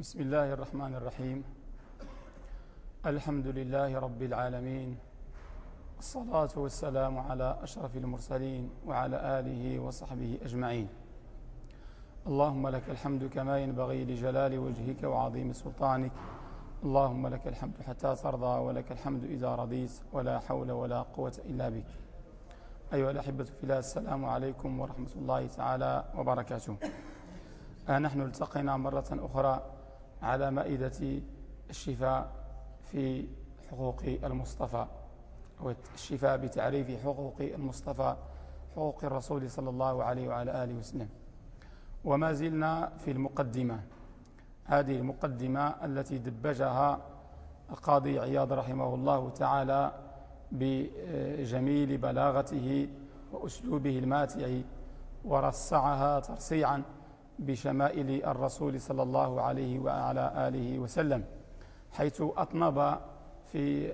بسم الله الرحمن الرحيم. الحمد لله رب العالمين. الصلاة والسلام على أشرف المرسلين وعلى آله وصحبه أجمعين. اللهم لك الحمد كما ينبغي لجلال وجهك وعظيم سلطانك. اللهم لك الحمد حتى ترضى ولك الحمد إذا رضيت ولا حول ولا قوة إلا بك. أيها الأحبة في الله السلام عليكم ورحمة الله تعالى وبركاته. آه، نحن التقينا مرة أخرى على مائدة الشفاء في حقوق المصطفى والشفاء بتعريف حقوق المصطفى حقوق الرسول صلى الله عليه وعلى آله وسلم. وما زلنا في المقدمة هذه المقدمة التي دبجها القاضي عياض رحمه الله تعالى بجميل بلاغته وأسلوبه الماتع ورصعها ترصيعا بشمائل الرسول صلى الله عليه وعلى آله وسلم حيث أطنب في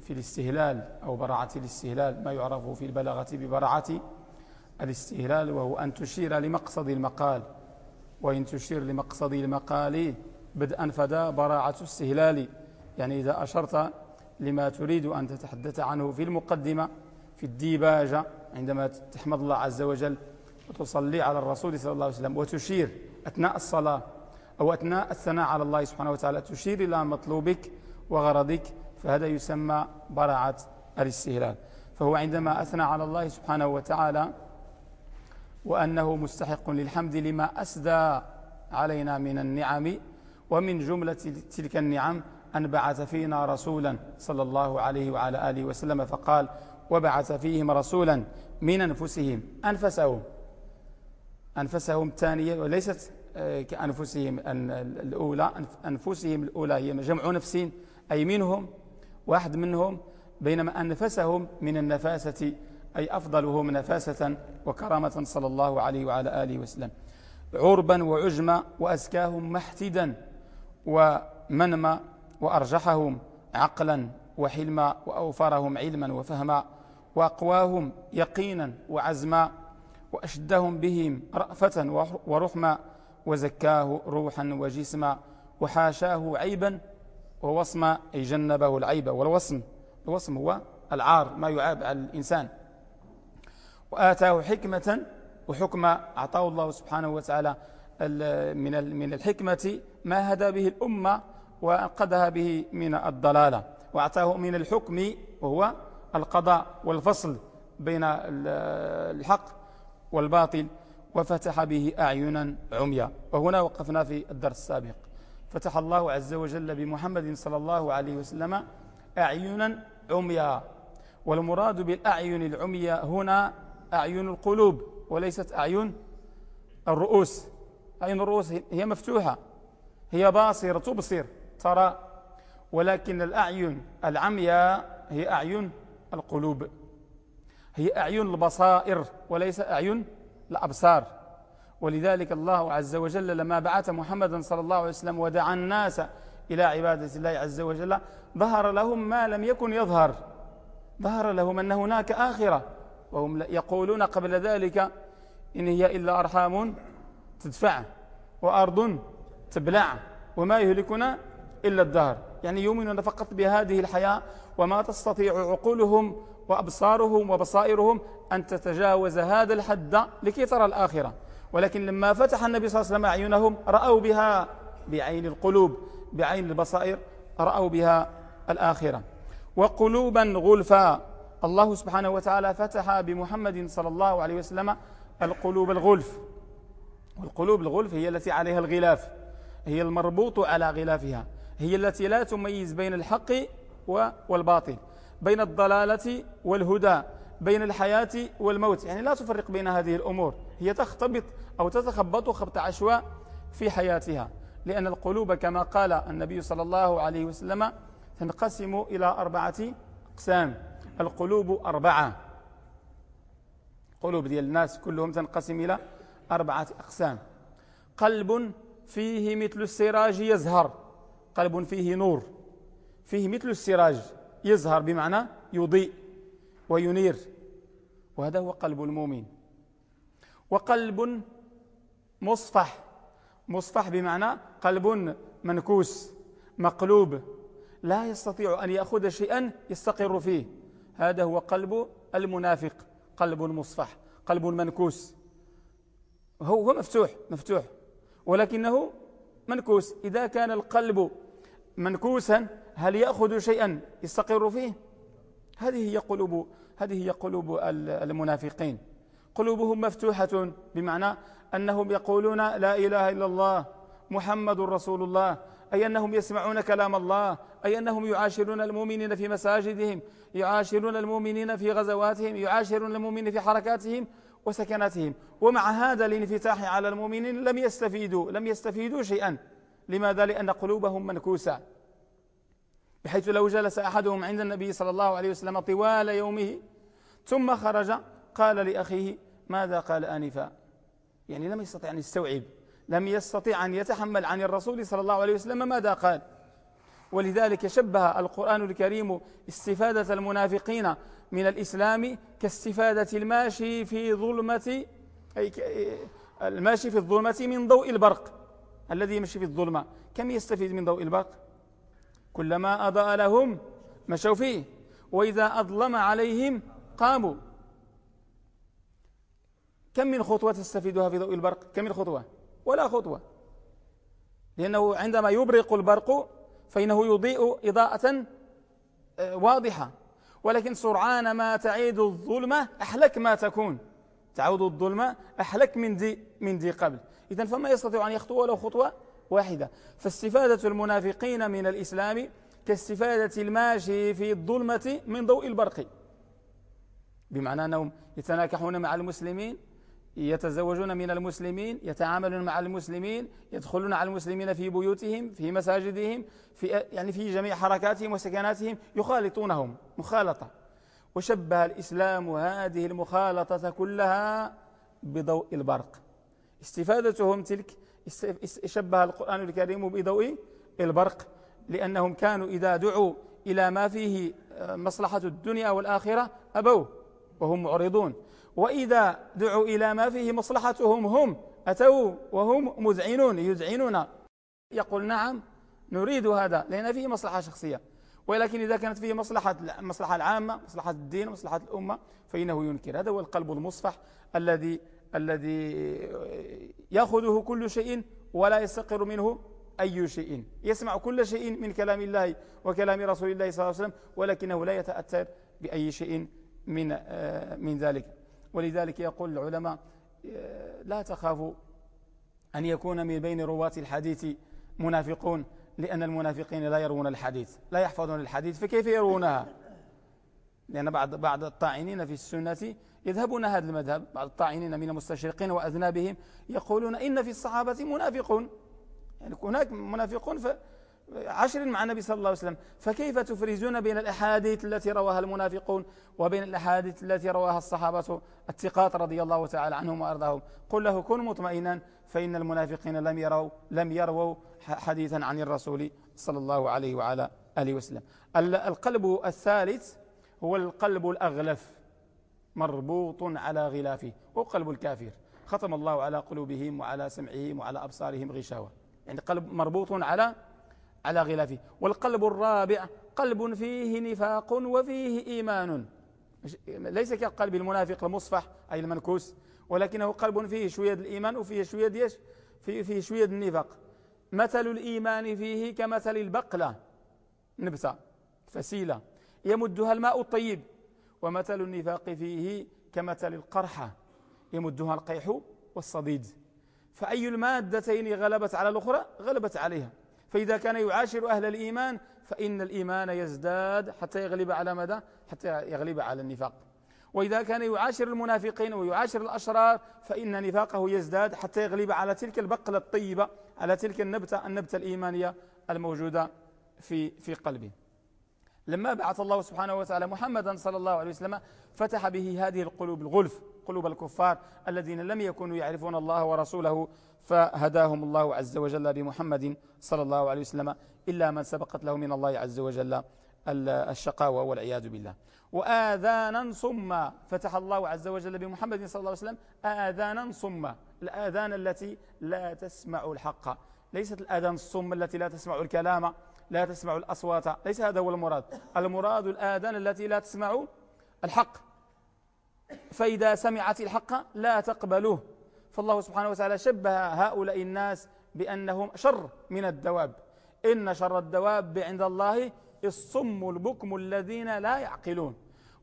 في الاستهلال أو براعة الاستهلال ما يعرف في البلاغة ببراعة الاستهلال وهو أن تشير لمقصد المقال وإن تشير لمقصد المقال بدءا فدا براعة استهلال يعني إذا أشرت لما تريد أن تتحدث عنه في المقدمة في الديباجة عندما تحمد الله عز وجل وتصلي على الرسول صلى الله عليه وسلم وتشير أثناء الصلاة أو أثناء الثناء على الله سبحانه وتعالى تشير إلى مطلوبك وغرضك فهذا يسمى براعة الاستهلال. فهو عندما أثنى على الله سبحانه وتعالى وأنه مستحق للحمد لما أسدى علينا من النعم ومن جملة تلك النعم أن بعث فينا رسولا صلى الله عليه وعلى آله وسلم فقال وبعث فيهم رسولا من أنفسهم أنفسهم. أنفسهم الثانية وليست آه، كأنفسهم الأولى أنفسهم الأولى هي جمع نفس أي منهم واحد منهم بينما أنفسهم من النفاسة أي أفضلهم نفاسة وكرامة صلى الله عليه وعلى آله وسلم. عربا وعجما وأزكاهم محتدا ومنما وأرجحهم عقلا وحلما وأوفرهم علما وفهما وأقواهم يقينا وعزما وأشدهم بهم رأفة ورحما وزكاه روحا وجسما وحاشاه عيبا ووصما أي جنبه العيب والوصم. الوصم هو العار ما يعاب على الإنسان. وآتاه حكمة وحكمة أعطاه الله سبحانه وتعالى من من الحكمة ما هدى به الأمة وأنقذها به من الضلالة. وأعطاه من الحكم وهو القضاء والفصل بين الحق والباطل وفتح به أعينا عميا. وهنا وقفنا في الدرس السابق. فتح الله عز وجل بمحمد صلى الله عليه وسلم أعينا عميا. والمراد بالأعين العميا هنا أعين القلوب وليست أعين الرؤوس. أعين الرؤوس هي مفتوحة هي باصرة تبصر ترى. ولكن الأعين العمياء هي أعين القلوب. هي أعين البصائر وليس أعين الأبصار. ولذلك الله عز وجل لما بعث محمدا صلى الله عليه وسلم ودعا الناس إلى عبادة الله عز وجل ظهر لهم ما لم يكن يظهر. ظهر لهم أن هناك آخرة وهم يقولون قبل ذلك إن هي إلا أرحام تدفع وأرض تبلع وما يهلكنا إلا الدهر. يعني يؤمنون فقط بهذه الحياة وما تستطيع عقولهم وأبصارهم وبصائرهم أن تتجاوز هذا الحد لكي ترى الآخرة. ولكن لما فتح النبي صلى الله عليه وسلم أعينهم رأوا بها بعين القلوب بعين البصائر رأوا بها الآخرة. وقلوبا غلفا. الله سبحانه وتعالى فتح بمحمد صلى الله عليه وسلم القلوب الغلف. والقلوب الغلف هي التي عليها الغلاف. هي المربوط على غلافها. هي التي لا تميز بين الحق والباطل. بين الضلالة والهدى بين الحياة والموت. يعني لا تفرق بين هذه الأمور. هي تختبط أو تتخبط خبط عشواء في حياتها. لأن القلوب كما قال النبي صلى الله عليه وسلم تنقسم إلى أربعة أقسام. القلوب أربعة. قلوب ديال الناس كلهم تنقسم إلى أربعة أقسام. قلب فيه مثل السراج يزهر. قلب فيه نور. فيه مثل السراج. يزهر بمعنى يضيء وينير. وهذا هو قلب المؤمن. وقلب مصفح. مصفح بمعنى قلب منكوس مقلوب. لا يستطيع أن يأخذ شيئا يستقر فيه. هذا هو قلب المنافق قلب مصفح قلب منكوس. هو مفتوح مفتوح. ولكنه منكوس. إذا كان القلب منكوسا هل يأخذ شيئا يستقر فيه؟ هذه هي قلوب هذه هي قلوب المنافقين. قلوبهم مفتوحة بمعنى أنهم يقولون لا إله إلا الله محمد رسول الله أي أنهم يسمعون كلام الله أي أنهم يعاشرون المؤمنين في مساجدهم يعاشرون المؤمنين في غزواتهم يعاشرون المؤمنين في حركاتهم وسكناتهم. ومع هذا الانفتاح على المؤمنين لم يستفيدوا لم يستفيدوا شيئا. لماذا؟ لأن قلوبهم منكوسة. بحيث لو جلس أحدهم عند النبي صلى الله عليه وسلم طوال يومه ثم خرج قال لأخيه ماذا قال آنفا؟ يعني لم يستطيع أن يستوعب. لم يستطيع أن يتحمل عن الرسول صلى الله عليه وسلم ماذا قال. ولذلك شبه القرآن الكريم استفادة المنافقين من الإسلام كاستفادة الماشي في ظلمة أي الماشي في الظلمة من ضوء البرق. الذي يمشي في الظلمة. كم يستفيد من ضوء البرق؟ كلما أضاء لهم مشوا فيه وإذا أظلم عليهم قاموا. كم من خطوة تستفيدها في ضوء البرق؟ كم من خطوة؟ ولا خطوة. لأنه عندما يبرق البرق فإنه يضيء إضاءة آه، واضحة. ولكن سرعان ما تعيد الظلمة أحلك ما تكون. تعود الظلمة أحلك من دي, من دي قبل. إذا فما يستطيع أن يخطو ولو خطوة واحدة. فاستفادة المنافقين من الإسلام كاستفادة الماشي في الظلمة من ضوء البرق. بمعنى أنهم يتناكحون مع المسلمين يتزوجون من المسلمين يتعاملون مع المسلمين يدخلون على المسلمين في بيوتهم في مساجدهم في يعني في جميع حركاتهم وسكناتهم يخالطونهم مخالطة. وشبه الإسلام هذه المخالطة كلها بضوء البرق. استفادتهم تلك شبه القرآن الكريم بضوء البرق لأنهم كانوا إذا دعوا إلى ما فيه مصلحة الدنيا والآخرة أبوا وهم معرضون. وإذا دعوا إلى ما فيه مصلحتهم هم أتوا وهم مذعنون يذعنون يقول نعم نريد هذا لأن فيه مصلحة شخصية. ولكن إذا كانت فيه مصلحة المصلحة العامة مصلحة الدين مصلحة الأمة فإنه ينكر. هذا هو القلب المصفح الذي الذي يأخذه كل شيء ولا يستقر منه أي شيء. يسمع كل شيء من كلام الله وكلام رسول الله صلى الله عليه وسلم ولكنه لا يتأثر بأي شيء من آه، من ذلك. ولذلك يقول العلماء آه، لا تخافوا أن يكون من بين رواة الحديث منافقون لأن المنافقين لا يرون الحديث لا يحفظون الحديث فكيف يرونها لأن بعض بعض الطاعنين في السنة يذهبون هذا المذهب. بعض الطاعنين من المستشرقين وأذنابهم يقولون إن في الصحابة منافقون. يعني هناك منافقون عشر مع النبي صلى الله عليه وسلم. فكيف تفرزون بين الأحاديث التي رواها المنافقون وبين الأحاديث التي رواها الصحابة الثقات رضي الله تعالى عنهم وأرضاهم؟ قل له كن مطمئنا فإن المنافقين لم يروا لم يروا حديثا عن الرسول صلى الله عليه وعلى آله وسلم. القلب الثالث هو القلب الأغلف مربوط على غلافه هو قلب الكافر. ختم الله على قلوبهم وعلى سمعهم وعلى أبصارهم غشاوة. يعني قلب مربوط على على غلافه. والقلب الرابع قلب فيه نفاق وفيه إيمان. ليس كقلب المنافق المصفح أي المنكوس ولكنه قلب فيه شوية الإيمان وفيه شوية ديش فيه, فيه شوية النفاق. مثل الإيمان فيه كمثل البقلة. نبتة فسيلة. يمدها الماء الطيب. ومثل النفاق فيه كمثل القرحة. يمدها القيح والصديد. فأي المادتين غلبت على الأخرى؟ غلبت عليها. فإذا كان يعاشر أهل الإيمان فإن الإيمان يزداد حتى يغلب على مدى حتى يغلب على النفاق. وإذا كان يعاشر المنافقين ويعاشر الأشرار فإن نفاقه يزداد حتى يغلب على تلك البقلة الطيبة على تلك النبتة النبتة الإيمانية الموجودة في في قلبه. لما بعث الله سبحانه وتعالى محمدا صلى الله عليه وسلم فتح به هذه القلوب الغلف قلوب الكفار الذين لم يكونوا يعرفون الله ورسوله فهداهم الله عز وجل بمحمد صلى الله عليه وسلم إلا من سبقت له من الله عز وجل الشقاوة والعياذ بالله. وآذانا صما فتح الله عز وجل بمحمد صلى الله عليه وسلم آذانا صما الآذان التي لا تسمع الحق. ليست الآذان الصم التي لا تسمع الكلام لا تسمع الأصوات. ليس هذا هو المراد. المراد الآذان التي لا تسمع الحق. فإذا سمعت الحق لا تقبله فالله سبحانه وتعالى شبه هؤلاء الناس بأنهم شر من الدواب. إن شر الدواب عند الله الصم البكم الذين لا يعقلون.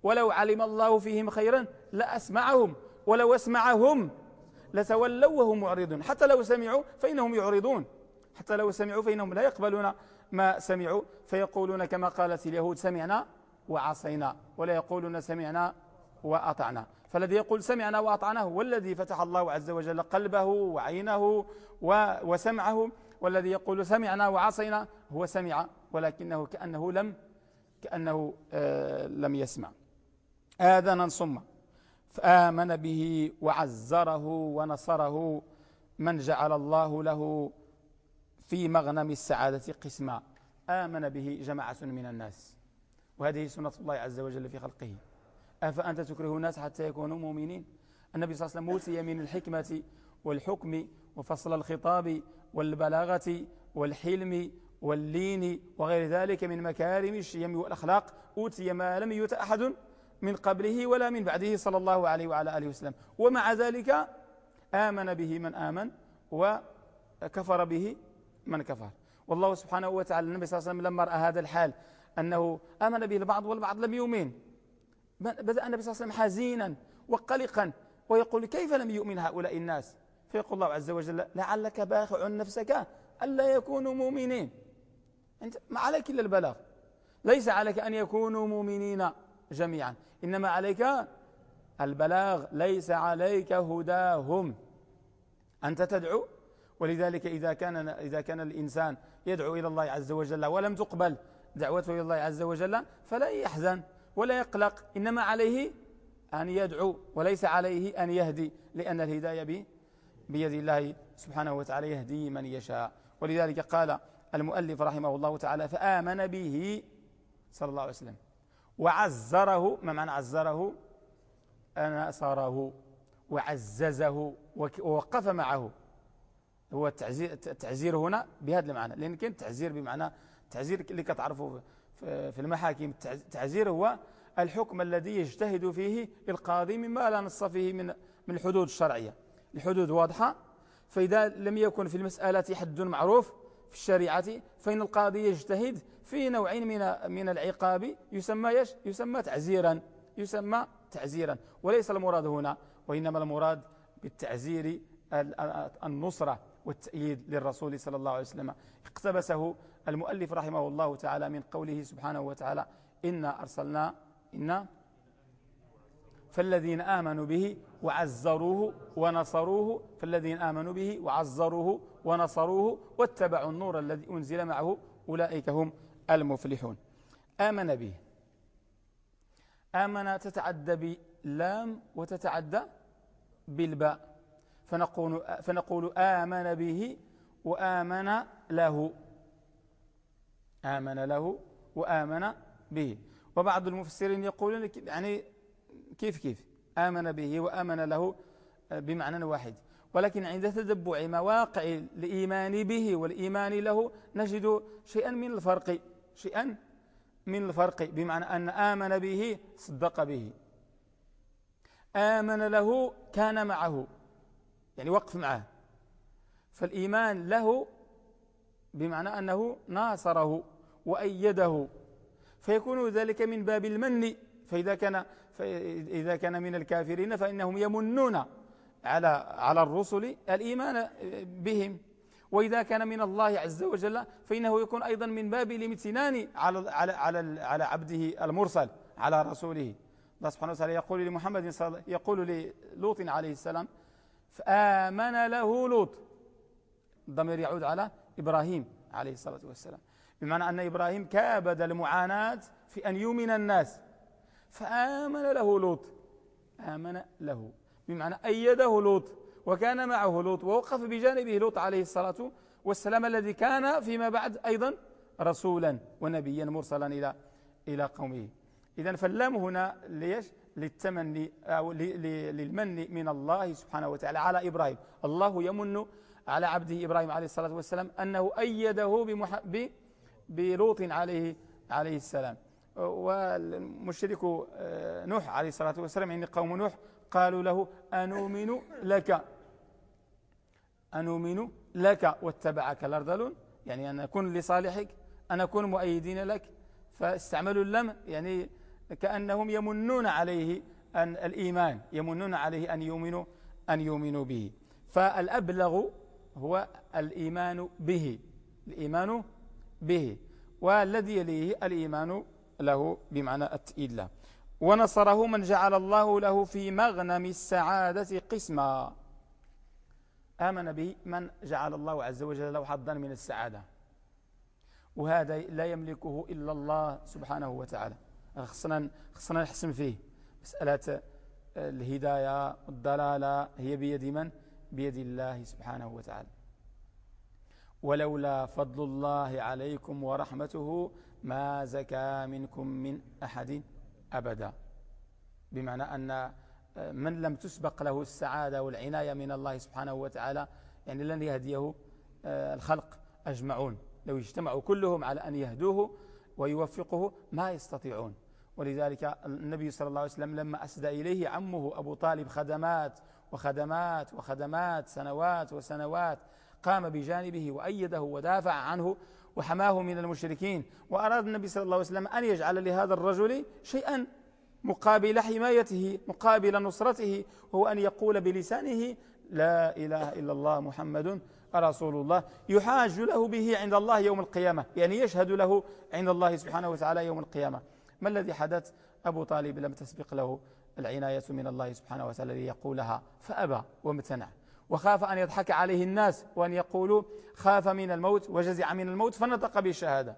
ولو علم الله فيهم خيرا لأسمعهم ولو أسمعهم لتولوا وهم معرضون. حتى لو سمعوا فإنهم يعرضون. حتى لو سمعوا فإنهم لا يقبلون. ما سمعوا فيقولون كما قالت اليهود سمعنا وعصينا ولا يقولون سمعنا وأطعنا. فالذي يقول سمعنا وأطعنا هو الذي فتح الله عز وجل قلبه وعينه وسمعه والذي يقول سمعنا وعصينا هو سمع ولكنه كأنه لم كأنه آه لم يسمع. آذنا صم فآمن به وعزره ونصره من جعل الله له في مغنم السعادة قسما آمن به جماعة من الناس. وهذه سنة الله عز وجل في خلقه. أفأنت تكره الناس حتى يكونوا مؤمنين؟ النبي صلى الله عليه وسلم أوتي من الحكمة والحكم وفصل الخطاب والبلاغة والحلم واللين وغير ذلك من مكارم الشيم والأخلاق. أوتي ما لم يؤت أحد من قبله ولا من بعده صلى الله عليه وعلى آله وسلم. ومع ذلك آمن به من آمن وكفر به من كفر. والله سبحانه وتعالى النبي صلى الله عليه وسلم لما رأى هذا الحال أنه آمن به البعض والبعض لم يؤمن. بدأ النبي صلى الله عليه وسلم حزينا وقلقا ويقول كيف لم يؤمن هؤلاء الناس؟ فيقول الله عز وجل لعلك باخع نفسك ألا يكونوا مؤمنين. أنت ما عليك إلا البلاغ. ليس عليك أن يكونوا مؤمنين جميعا. إنما عليك البلاغ. ليس عليك هداهم. أنت تدعو ولذلك إذا كان, إذا كان الإنسان يدعو إلى الله عز وجل ولم تقبل دعوته إلى الله عز وجل فلا يحزن ولا يقلق إنما عليه أن يدعو وليس عليه أن يهدي لأن الهداية بيد الله سبحانه وتعالى يهدي من يشاء. ولذلك قال المؤلف رحمه الله تعالى فآمن به صلى الله عليه وسلم وعزره ما معنى عزره؟ أنصره وعززه ووقف معه. هو التعزير, التعزير هنا بهذا المعنى. لأن كان التعزير بمعنى التعزير اللي كتعرفوا في المحاكم. التعزير هو الحكم الذي يجتهد فيه القاضي مما لا نص فيه من من الحدود الشرعية. الحدود واضحة. فإذا لم يكن في المسألة حد معروف في الشريعة فإن القاضي يجتهد في نوع من من العقاب. يسمى يش يسمى تعزيرا. يسمى تعزيرا. وليس المراد هنا وإنما المراد بالتعزير النصرة. والتأييد للرسول صلى الله عليه وسلم. اقتبسه المؤلف رحمه الله تعالى من قوله سبحانه وتعالى إنا أرسلنا إنا فالذين آمنوا به وعزروه ونصروه فالذين آمنوا به وعزروه ونصروه واتبعوا النور الذي أنزل معه أولئك هم المفلحون. آمن به. آمن تتعدى بلام وتتعدى بالباء. فنقول, فنقول آمن به وآمن له. آمن له وآمن به. وبعض المفسرين يقولون يعني كيف كيف؟ آمن به وآمن له بمعنى واحد. ولكن عند تتبع مواقع الإيمان به والإيمان له نجد شيئا من الفرق شيئا من الفرق بمعنى أن آمن به صدق به. آمن له كان معه. يعني وقف معه. فالإيمان له بمعنى أنه ناصره وأيده. فيكون ذلك من باب المن. فإذا كان, فإذا كان من الكافرين فإنهم يمنون على على الرسل الإيمان بهم. وإذا كان من الله عز وجل فإنه يكون أيضا من باب الامتنان على على على على عبده المرسل على رسوله. الله سبحانه وتعالى يقول لمحمد يقول للوط عليه السلام فآمن له لوط. الضمير يعود على إبراهيم عليه الصلاة والسلام. بمعنى أن إبراهيم كابد المعاناة في أن يؤمن الناس. فآمن له لوط. آمن له. بمعنى أيده لوط. وكان معه لوط. ووقف بجانبه لوط عليه الصلاة والسلام الذي كان فيما بعد أيضا رسولا ونبيا مرسلا إلى إلى قومه. إذا فاللام هنا ليش؟ للتمني أو للمن من الله سبحانه وتعالى على إبراهيم. الله يمن على عبده إبراهيم عليه الصلاة والسلام أنه أيده بلوط عليه عليه السلام. والمشرك آه، نوح عليه الصلاة والسلام يعني قوم نوح قالوا له أنؤمن لك. أنؤمن لك واتبعك. الأرذلون يعني أن أكون لصالحك أن أكون مؤيدين لك. فاستعملوا اللم يعني كأنهم يمنون عليه أن الإيمان يمنون عليه أن يؤمنوا أن يؤمنوا به. فالأبلغ هو الإيمان به الإيمان به. والذي يليه الإيمان له بمعنى التئيد له. ونصره من جعل الله له في مغنم السعادة قسما. آمن به من جعل الله عز وجل له حظا من السعادة. وهذا لا يملكه إلا الله سبحانه وتعالى. خصنا, خصنا نحسن فيه. مسألة الهداية والضلالة هي بيد من؟ بيد الله سبحانه وتعالى. ولولا فضل الله عليكم ورحمته ما زكى منكم من أحد أبدا. بمعنى أن من لم تسبق له السعادة والعناية من الله سبحانه وتعالى يعني لن يهديه آه، الخلق أجمعون. لو اجتمعوا كلهم على أن يهدوه ويوفقه ما يستطيعون. ولذلك النبي صلى الله عليه وسلم لما أسدى إليه عمه أبو طالب خدمات وخدمات وخدمات سنوات وسنوات قام بجانبه وأيده ودافع عنه وحماه من المشركين وأراد النبي صلى الله عليه وسلم أن يجعل لهذا الرجل شيئا مقابل حمايته مقابل نصرته هو أن يقول بلسانه لا إله إلا الله محمد رسول الله يحاج له به عند الله يوم القيامة يعني يشهد له عند الله سبحانه وتعالى يوم القيامة. ما الذي حدث؟ أبو طالب لم تسبق له العناية من الله سبحانه وتعالى ليقولها فأبى وامتنع. وخاف أن يضحك عليه الناس وأن يقولوا خاف من الموت وجزع من الموت فنطق بالشهادة.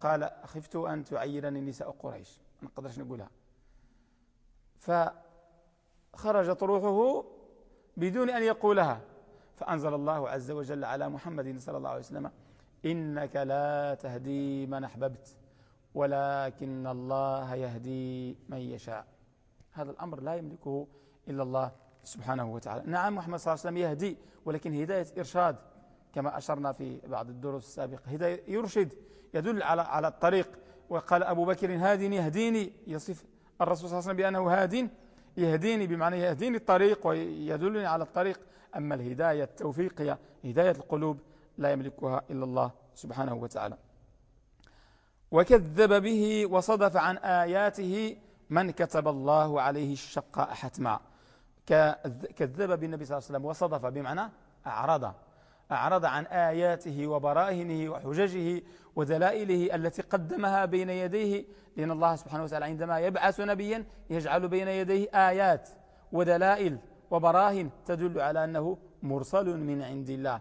قال خفت أن تعيرني نساء قريش. ما قدرش نقولها. فخرجت روحه بدون أن يقولها. فأنزل الله عز وجل على محمد صلى الله عليه وسلم إنك لا تهدي من أحببت. ولكن الله يهدي من يشاء. هذا الأمر لا يملكه إلا الله سبحانه وتعالى. نعم محمد صلى الله عليه وسلم يهدي ولكن هداية إرشاد كما أشرنا في بعض الدروس السابقة. هداية يرشد يدل على على الطريق. وقال أبو بكر هادني يهديني. يصف الرسول صلى الله عليه وسلم بأنه هاد يهديني بمعنى يهديني الطريق ويدلني على الطريق. أما الهداية التوفيقية هداية القلوب لا يملكها إلا الله سبحانه وتعالى. وكذب به وصدف عن آياته من كتب الله عليه الشقاء حتما كذب بالنبي صلى الله عليه وسلم وصدف بمعنى أعرض. أعرض عن آياته وبراهنه وحججه ودلائله التي قدمها بين يديه لأن الله سبحانه وتعالى عندما يبعث نبيا يجعل بين يديه آيات ودلائل وبراهن تدل على أنه مرسل من عند الله.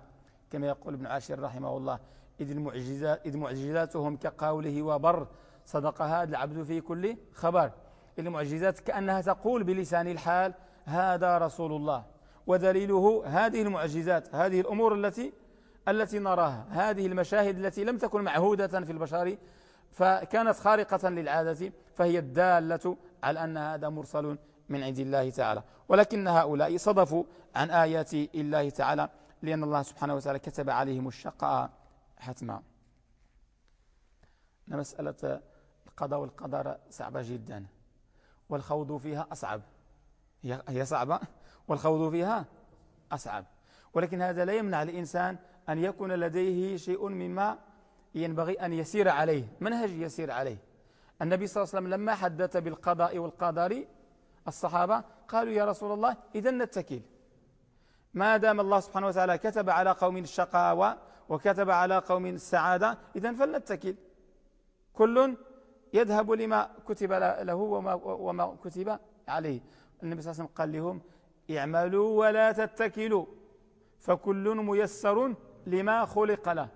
كما يقول ابن عاشر رحمه الله إذ, المعجزات إذ معجزاتهم كقوله وبر صدق هذا العبد في كل خبر. المعجزات كأنها تقول بلسان الحال هذا رسول الله. ودليله هذه المعجزات هذه الأمور التي التي نراها هذه المشاهد التي لم تكن معهودة في البشر فكانت خارقة للعادة فهي الدالة على أن هذا مرسل من عند الله تعالى. ولكن هؤلاء صدفوا عن آيات الله تعالى لأن الله سبحانه وتعالى كتب عليهم الشقاء. حتما. مسألة القضاء والقدر صعبة جدا. والخوض فيها أصعب. هي صعبة. والخوض فيها أصعب. ولكن هذا لا يمنع الإنسان أن يكون لديه شيء مما ينبغي أن يسير عليه. منهج يسير عليه. النبي صلى الله عليه وسلم لما حدث بالقضاء والقدر الصحابة قالوا يا رسول الله إذا نتكل. ما دام الله سبحانه وتعالى كتب على قوم الشقاوة وكتب على قوم السعادة إذا فلنتكل. كل يذهب لما كتب له وما, وما كتب عليه. النبي صلى الله عليه وسلم قال لهم اعملوا ولا تتكلوا. فكل ميسر لما خلق له.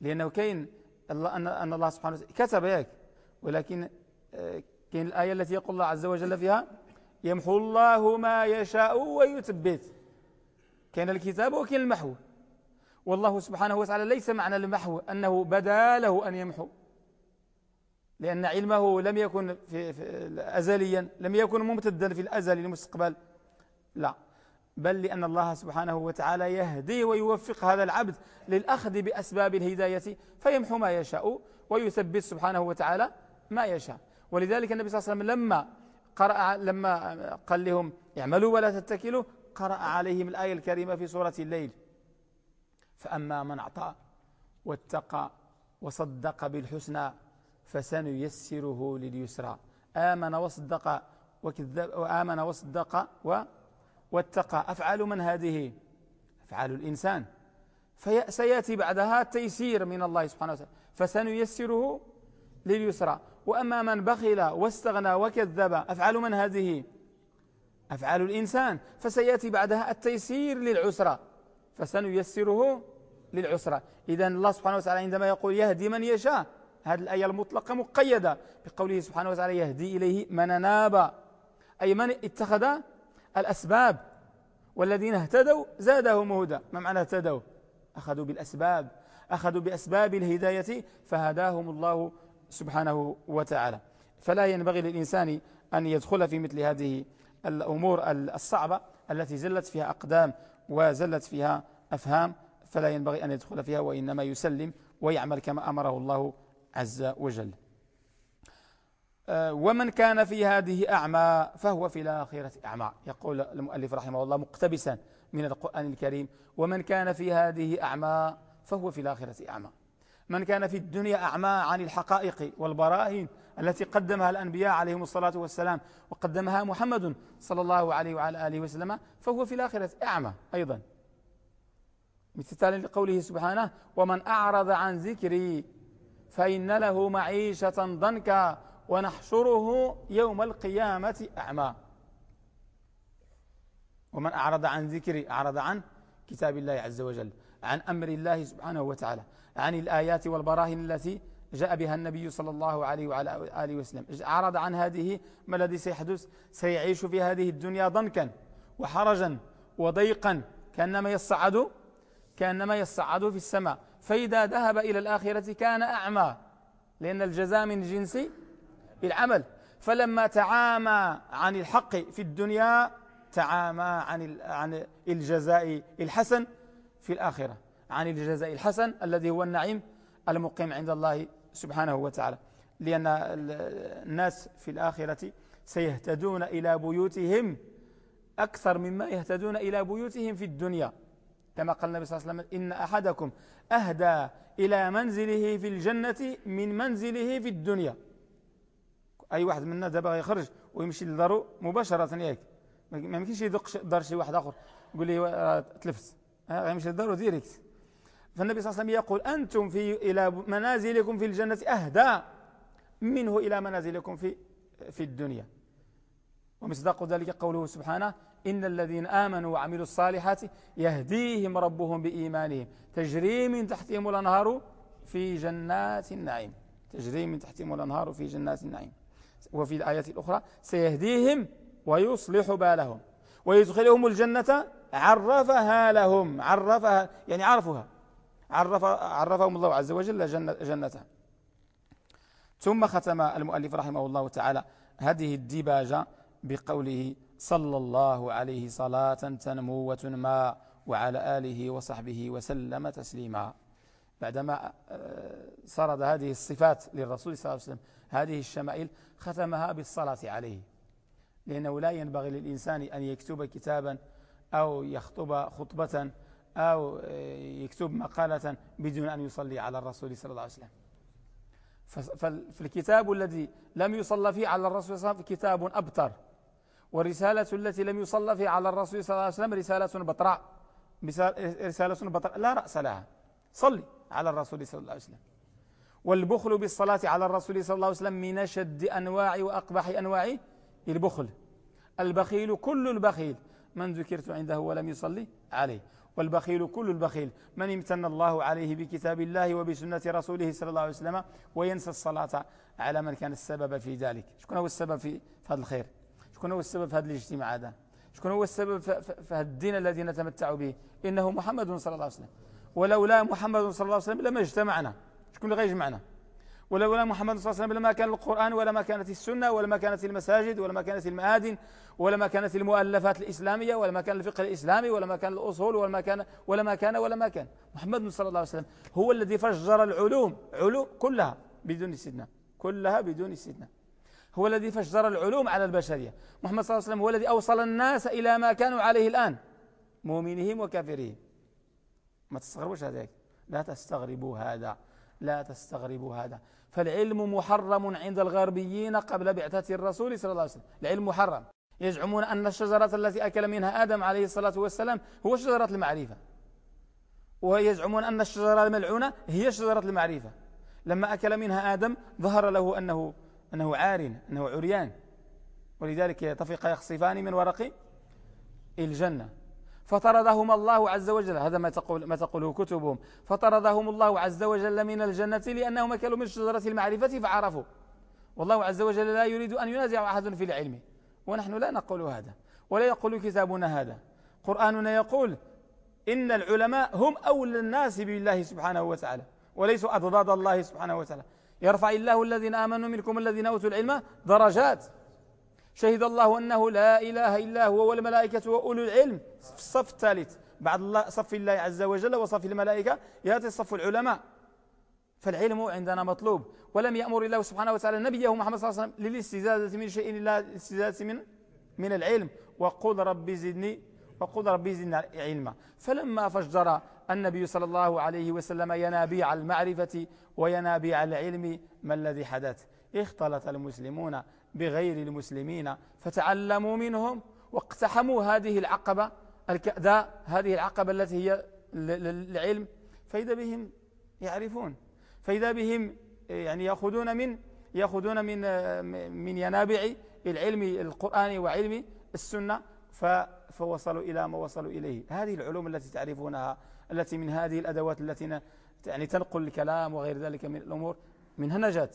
لأنه كاين الله أن, الله سبحانه وتعالى كتب ياك. ولكن آه، كاين الآية التي يقول الله عز وجل فيها يمحو الله ما يشاء ويثبت. كان الكتاب وكان المحو. والله سبحانه وتعالى ليس معنى المحو أنه بدا له أن يمحو. لأن علمه لم يكن في أزليا لم يكن ممتدا في الأزل المستقبل لا. بل لأن الله سبحانه وتعالى يهدي ويوفق هذا العبد للأخذ بأسباب الهداية فيمحو ما يشاء ويثبت سبحانه وتعالى ما يشاء. ولذلك النبي صلى الله عليه وسلم لما قرأ لما قال لهم اعملوا ولا تتكلوا قرأ عليهم الآية الكريمة في سورة الليل. فأما من أعطى واتقى وصدق بالحسنى فسنيسره لليسرى. آمن وصدق وكذب وآمن وصدق و واتقى. أفعال من هذه؟ أفعال الإنسان. فسيأتي بعدها تيسير من الله سبحانه وتعالى. فسنيسره لليسرى. وأما من بخل واستغنى وكذب أفعال من هذه؟ أفعال الإنسان. فسيأتي بعدها التيسير للعسرى. فسنيسره للعسرى. إذا الله سبحانه وتعالى عندما يقول يهدي من يشاء هذه الآية المطلقة مقيدة بقوله سبحانه وتعالى يهدي إليه من ناب. أي من اتخذ الأسباب والذين اهتدوا زادهم هدى. ما معنى اهتدوا؟ أخذوا بالأسباب. أخذوا بأسباب الهداية فهداهم الله سبحانه وتعالى. فلا ينبغي للإنسان أن يدخل في مثل هذه الأمور الصعبة التي زلت فيها أقدام وزلت فيها أفهام فلا ينبغي أن يدخل فيها وإنما يسلم ويعمل كما أمره الله عز وجل. آه، ومن كان في هذه أعمى فهو في الآخرة أعمى يقول المؤلف رحمه الله مقتبسا من القرآن الكريم. ومن كان في هذه أعمى فهو في الآخرة أعمى. من كان في الدنيا أعمى عن الحقائق والبراهين التي قدمها الأنبياء عليهم الصلاة والسلام وقدمها محمد صلى الله عليه وعلى آله وسلم فهو في الآخرة أعمى أيضا. مثل لقوله سبحانه ومن أعرض عن ذكري فإن له معيشة ضنكا ونحشره يوم القيامة أعمى. ومن أعرض عن ذكري أعرض عن كتاب الله عز وجل عن أمر الله سبحانه وتعالى عن الآيات والبراهين التي جاء بها النبي صلى الله عليه وعلى آله وسلم. أعرض عن هذه ما الذي سيحدث؟ سيعيش في هذه الدنيا ضنكا وحرجا وضيقا كأنما يصعد كأنما يصعد في السماء. فإذا ذهب إلى الآخرة كان أعمى لأن الجزاء من جنس العمل. فلما تعامى عن الحق في الدنيا تعامى عن عن الجزاء الحسن في الآخرة. عن الجزاء الحسن الذي هو النعيم المقيم عند الله سبحانه وتعالى. لأن الناس في الآخرة سيهتدون إلى بيوتهم أكثر مما يهتدون إلى بيوتهم في الدنيا. كما قال النبي صلى الله عليه وسلم إن أحدكم أهدى إلى منزله في الجنة من منزله في الدنيا. أي واحد منا دابا يخرج ويمشي لدارو مباشرة ياك ما يمكنش يدق دار شي واحد آخر. يقول لي تلفت. غيمشي لدارو ديريكت. فالنبي صلى الله عليه وسلم يقول أنتم في إلى منازلكم في الجنة أهدى منه إلى منازلكم في في الدنيا. ومصداق ذلك قوله سبحانه إن الذين آمنوا وعملوا الصالحات يهديهم ربهم بإيمانهم. تجري من تحتهم الأنهار في جنات النعيم. تجري من تحتهم الأنهار في جنات النعيم. وفي الآية الأخرى سيهديهم ويصلح بالهم. ويدخلهم الجنة عرفها لهم عرفها يعني عرفها عرف عرفهم الله عز وجل جنة جنتها ثم ختم المؤلف رحمه الله تعالى هذه الديباجة بقوله صلى الله عليه صلاة تنمو وتنمى وعلى آله وصحبه وسلم تسليما بعدما آه، سرد هذه الصفات للرسول صلى الله عليه وسلم هذه الشمائل ختمها بالصلاة عليه. لأنه لا ينبغي للإنسان أن يكتب كتابا أو يخطب خطبة أو آه، يكتب مقالة بدون أن يصلي على الرسول صلى الله عليه وسلم. فالكتاب الذي لم يصلى فيه على الرسول صلى الله عليه وسلم كتاب أبتر. والرسالة التي لم يصلى فيه على الرسول صلى الله عليه وسلم رسالة بطراء. رسالة بطراء. لا رأس لها. صلي على الرسول صلى الله عليه وسلم. والبخل بالصلاة على الرسول صلى الله عليه وسلم من أشد أنواع وأقبح أنواع البخل. البخيل كل البخيل. من ذكرت عنده ولم يصلي عليه. والبخيل كل البخيل. من امتن الله عليه بكتاب الله وبسنة رسوله صلى الله عليه وسلم وينسى الصلاة على من كان السبب في ذلك. شكون هو السبب في هذا الخير؟ شكون هو السبب في هذا الاجتماع هذا؟ شكون هو السبب في هذا الدين الذي نتمتع به؟ إنه محمد صلى الله عليه وسلم. ولولا محمد صلى الله عليه وسلم لما اجتمعنا. شكون اللي غيجمعنا؟ ولولا محمد صلى الله عليه وسلم لما كان القرآن ولا ما كانت السنة ولا ما كانت المساجد ولا ما كانت المآذن ولا ما كانت المؤلفات الإسلامية ولا ما كان الفقه الإسلامي ولا ما كان الأصول ولا ما كان ولا ما كان ولا ما كان. محمد صلى الله عليه وسلم هو الذي فجر العلوم علوم كلها بدون استثناء كلها بدون استثناء. هو الذي فجر العلوم على البشرية. محمد صلى الله عليه وسلم هو الذي أوصل الناس إلى ما كانوا عليه الآن مؤمنهم وكافرهم. ما تستغربوش هذا لا تستغربوا هذا لا تستغربوا هذا. فالعلم محرم عند الغربيين قبل بعثة الرسول صلى الله عليه وسلم. العلم محرم. يزعمون أن الشجرة التي أكل منها آدم عليه الصلاة والسلام هو شجرة المعرفة. ويزعمون أن الشجرة الملعونة هي شجرة المعرفة. لما أكل منها آدم ظهر له أنه, أنه عار أنه عريان. ولذلك يتفق يخصفان من ورق الجنة. فطردهم الله عز وجل. هذا ما تقول ما تقوله كتبهم. فطردهم الله عز وجل من الجنة لأنهم أكلوا من شجرة المعرفة فعرفوا. والله عز وجل لا يريد أن ينازع أحد في العلم. ونحن لا نقول هذا ولا يقول كتابنا هذا. قرآننا يقول إن العلماء هم أولى الناس بالله سبحانه وتعالى وليسوا أضداد الله سبحانه وتعالى. يرفع الله الذين آمنوا منكم الذين أوتوا العلم درجات. شهد الله أنه لا إله إلا هو والملائكة وأولو العلم. في الصف الثالث بعد الله صف الله عز وجل وصف الملائكة. يأتي صف العلماء. فالعلم عندنا مطلوب. ولم يأمر الله سبحانه وتعالى نبيه محمد صلى الله عليه وسلم للاستزادة من شيء إلا الاستزادة من من العلم. وقل ربي زدني وقل ربي زدني علما. فلما فجر النبي صلى الله عليه وسلم ينابيع المعرفة وينابيع العلم ما الذي حدث؟ اختلط المسلمون. بغير المسلمين فتعلموا منهم واقتحموا هذه العقبة الكأداء هذه العقبة التي هي العلم فإذا بهم يعرفون فإذا بهم يعني يأخذون من يأخذون من من ينابع العلم القرآني وعلم السنة فوصلوا إلى ما وصلوا إليه. هذه العلوم التي تعرفونها التي من هذه الأدوات التي يعني تنقل الكلام وغير ذلك من الأمور منها نجاة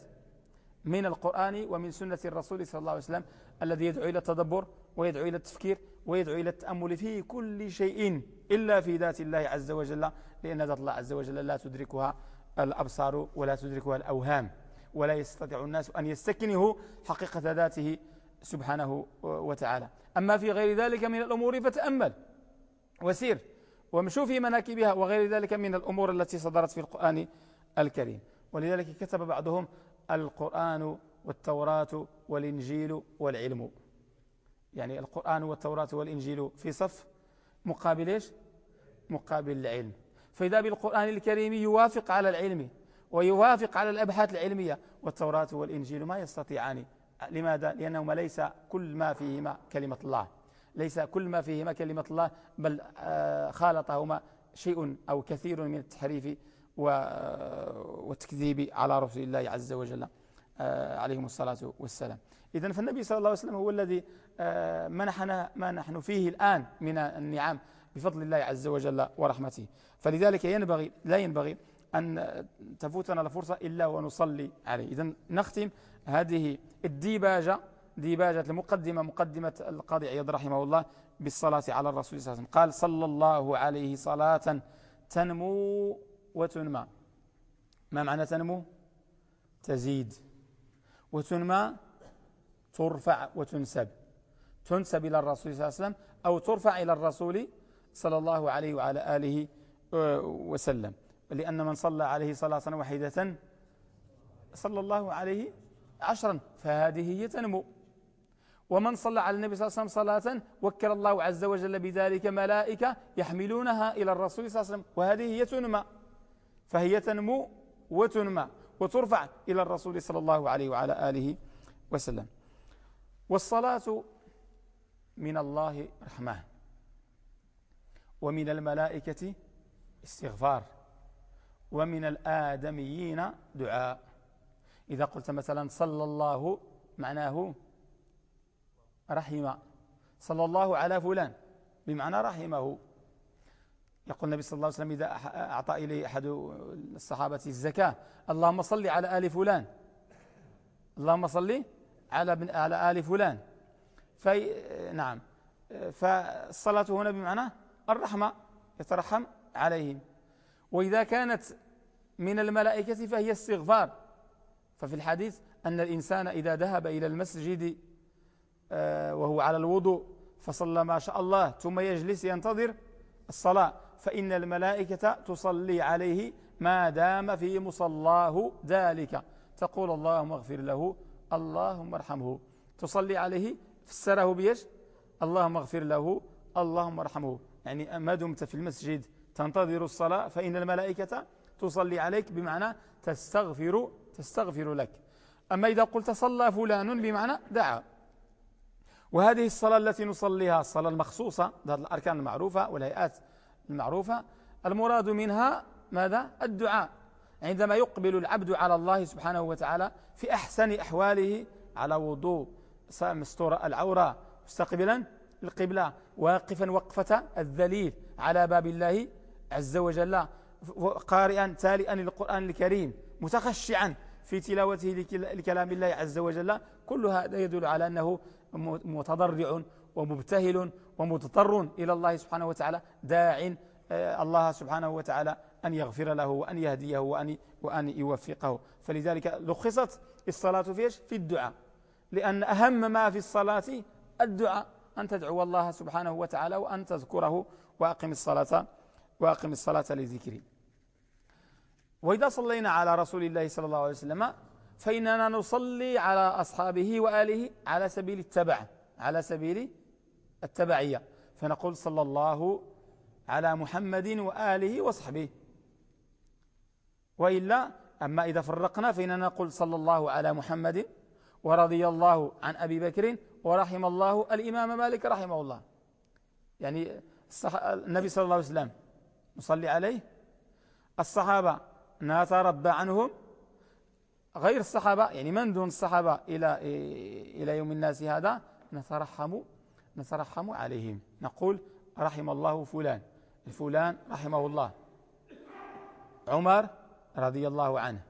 من القرآن ومن سنة الرسول صلى الله عليه وسلم الذي يدعو إلى التدبر ويدعو إلى التفكير ويدعو إلى التأمل في كل شيء إلا في ذات الله عز وجل لأن ذات الله عز وجل لا تدركها الأبصار ولا تدركها الأوهام ولا يستطيع الناس أن يستكنه حقيقة ذاته سبحانه وتعالى. أما في غير ذلك من الأمور فتأمل وسير وامشوا في مناكبها وغير ذلك من الأمور التي صدرت في القرآن الكريم. ولذلك كتب بعضهم القرآن والتوراة والإنجيل والعلم. يعني القرآن والتوراة والإنجيل في صف مقابل إيش؟ مقابل العلم. فإذا بالقرآن الكريم يوافق على العلم ويوافق على الأبحاث العلمية والتوراة والإنجيل ما يستطيعان. لماذا؟ لأنهما ليس كل ما فيهما كلمة الله. ليس كل ما فيهما كلمة الله بل آه، خالطهما شيء أو كثير من التحريف والتكذيب على رسول الله عز وجل آه، عليهم الصلاة والسلام. إذا فالنبي صلى الله عليه وسلم هو الذي آه، منحنا ما نحن فيه الآن من النعم بفضل الله عز وجل ورحمته. فلذلك ينبغي لا ينبغي أن تفوتنا الفرصة إلا ونصلي عليه. إذا نختم هذه الديباجة ديباجة المقدمة مقدمة القاضي عياض رحمه الله بالصلاة على الرسول صلى الله عليه وسلم. قال صلى الله عليه صلاة تنمو وتنمى. ما معنى تنمو؟ تزيد. وتنمى ترفع وتنسب. تنسب إلى الرسول صلى الله عليه وسلم أو ترفع إلى الرسول صلى الله عليه وعلى آله آه، وسلم. لأن من صلى عليه صلاة واحدة صلى الله عليه عشرا فهذه هي تنمو. ومن صلى على النبي صلى الله عليه وسلم صلاة وكل الله عز وجل بذلك ملائكة يحملونها إلى الرسول صلى الله عليه وسلم وهذه هي تنمى فهي تنمو وتنمى وترفع إلى الرسول صلى الله عليه وعلى آله وسلم. والصلاة من الله رحمة ومن الملائكة استغفار ومن الآدميين دعاء. إذا قلت مثلا صلى الله معناه رحم صلى الله على فلان بمعنى رحمه. يقول النبي صلى الله عليه وسلم إذا أعطى إليه أحد الصحابة الزكاة اللهم صل على آل فلان. اللهم صل على على آل فلان. في نعم. فالصلاة هنا بمعنى الرحمة يترحم عليهم. وإذا كانت من الملائكة فهي استغفار. ففي الحديث أن الإنسان إذا ذهب إلى المسجد آه، وهو على الوضوء فصلى ما شاء الله ثم يجلس ينتظر الصلاة. فإن الملائكة تصلي عليه ما دام في مصلاه ذلك. تقول اللهم اغفر له اللهم ارحمه. تصلي عليه فسره بيش؟ اللهم اغفر له اللهم ارحمه. يعني ما دمت في المسجد تنتظر الصلاة فإن الملائكة تصلي عليك بمعنى تستغفر تستغفر لك. أما إذا قلت صلى فلان بمعنى دعا. وهذه الصلاة التي نصليها الصلاة المخصوصة ذات الأركان المعروفة والهيئات المعروفة المراد منها ماذا؟ الدعاء. عندما يقبل العبد على الله سبحانه وتعالى في أحسن أحواله على وضوء مستور العورة مستقبلا القبلة واقفا وقفة الذليل على باب الله عز وجل قارئا تالئا للقرآن الكريم متخشعا في تلاوته لكلام الله عز وجل كل هذا يدل على أنه متضرع ومبتهل ومضطر إلى الله سبحانه وتعالى داع آه، الله سبحانه وتعالى أن يغفر له وأن يهديه وأن, وأن يوفقه. فلذلك لخصت الصلاة في في الدعاء. لأن أهم ما في الصلاة الدعاء أن تدعو الله سبحانه وتعالى وأن تذكره وأقم الصلاة وأقم الصلاة لذكره. وإذا صلينا على رسول الله صلى الله عليه وسلم فإننا نصلي على أصحابه وآله على سبيل التبع على سبيل التبعية. فنقول صلى الله على محمد وآله وصحبه. وإلا أما إذا فرقنا فإننا نقول صلى الله على محمد ورضي الله عن أبي بكر ورحم الله الإمام مالك رحمه الله. يعني النبي صلى الله عليه وسلم نصلي عليه. الصحابة نتربى عنهم غير الصحابة. يعني من دون الصحابة إلى إلى يوم الناس هذا نترحم نترحم عليهم. نقول رحم الله فلان. الفلان رحمه الله. عمر رضي الله عنه.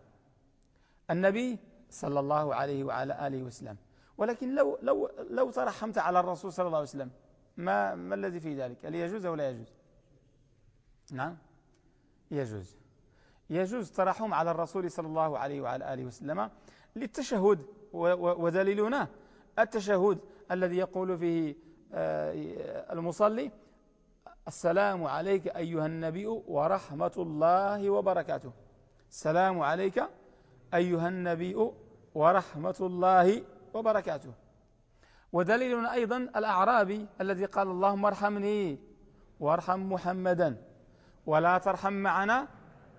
النبي صلى الله عليه وعلى آله وسلم. ولكن لو, لو, لو ترحمت على الرسول صلى الله عليه وسلم ما, ما الذي في ذلك؟ هل يجوز أو لا يجوز؟ نعم. يجوز. يجوز الترحم على الرسول صلى الله عليه وعلى آله وسلم للتشهد ودليلنا التشهد الذي يقول فيه المصلي السلام عليك أيها النبي ورحمة الله وبركاته. السلام عليك أيها النبي ورحمة الله وبركاته. ودليلنا أيضا الأعرابي الذي قال اللهم ارحمني وارحم محمدا ولا ترحم معنا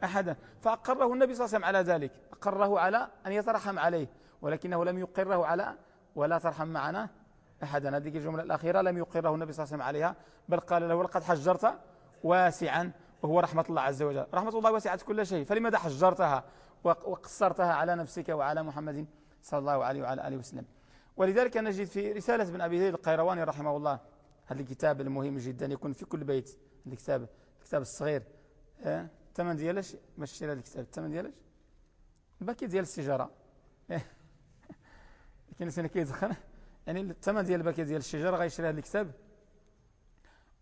أحدا. فأقره النبي صلى الله عليه وسلم على ذلك. أقره على أن يترحم عليه ولكنه لم يقره على ولا ترحم معنا أحدا هذه الجملة الأخيرة لم يقره النبي صلى الله عليه وسلم عليها بل قال له لقد حجرت واسعا وهو رحمة الله عز وجل. رحمة الله وسعت كل شيء فلماذا حجرتها وقصرتها على نفسك وعلى محمد صلى الله عليه وعلى آله وسلم؟ ولذلك نجد في رسالة ابن أبي زيد القيرواني رحمه الله هذا الكتاب المهم جدا يكون في كل بيت الكتاب الكتاب الصغير. الثمن ديالاش باش تشري هذا الكتاب الثمن ديالاش ال paquet ديال السيجارة. كاين انسان كيدخل يعني الثمن ديال ال paquet ديال الشجرة غيشري هذا الكتاب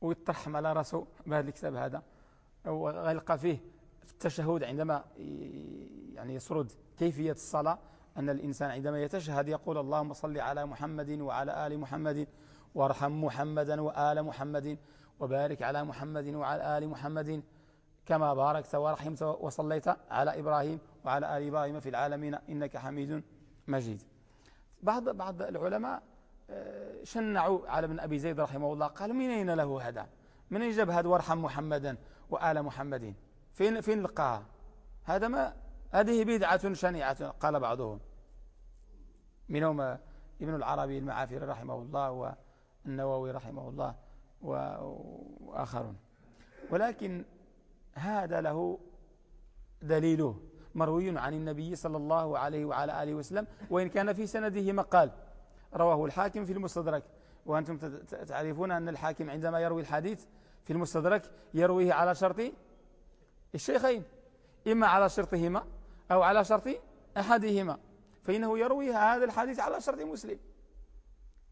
ويطرحم على راسه بهذا الكتاب هذا. وغيلقى فيه في التشهد عندما يعني يسرد كيفية الصلاة أن الإنسان عندما يتشهد يقول اللهم صل على محمد وعلى آل محمد وارحم محمدا وآل محمد وبارك على محمد وعلى آل محمد كما باركت ورحمت وصليت على إبراهيم وعلى آل إبراهيم في العالمين إنك حميد مجيد. بعض بعض العلماء آه، شنعوا على ابن أبي زيد رحمه الله قال من أين له هذا؟ من أين جاب هذا وارحم محمدا وآل محمد فين فين لقاها هذا ما هذه بدعة شنيعة قال بعضهم. منهم ابن العربي المعافر رحمه الله والنووي رحمه الله وآخرون. ولكن هذا له دليله. مروي عن النبي صلى الله عليه وعلى آله وسلم وإن كان في سنده مقال رواه الحاكم في المستدرك. وأنتم تعرفون أن الحاكم عندما يروي الحديث في المستدرك يرويه على شرط الشيخين إما على شرطهما أو على شرط أحدهما. فإنه يروي هذا الحديث على شرط مسلم.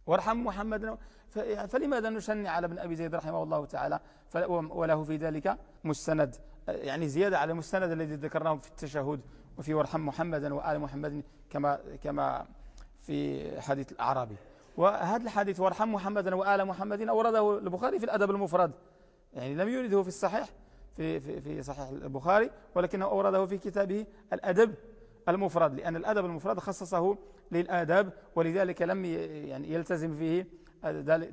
وارحم محمد. فلماذا نشنع على ابن أبي زيد رحمه الله تعالى؟ وله في ذلك مستند. يعني زيادة على المستند الذي ذكرناه في التشهد وفي وارحم محمدا وآل محمد كما كما في حديث الأعرابي. وهذا الحديث وارحم محمدا وآل محمد أورده البخاري في الأدب المفرد. يعني لم يورده في الصحيح في, في, في صحيح البخاري ولكنه أورده في كتابه الأدب المفرد لأن الأدب المفرد خصصه للآداب ولذلك لم يعني يلتزم فيه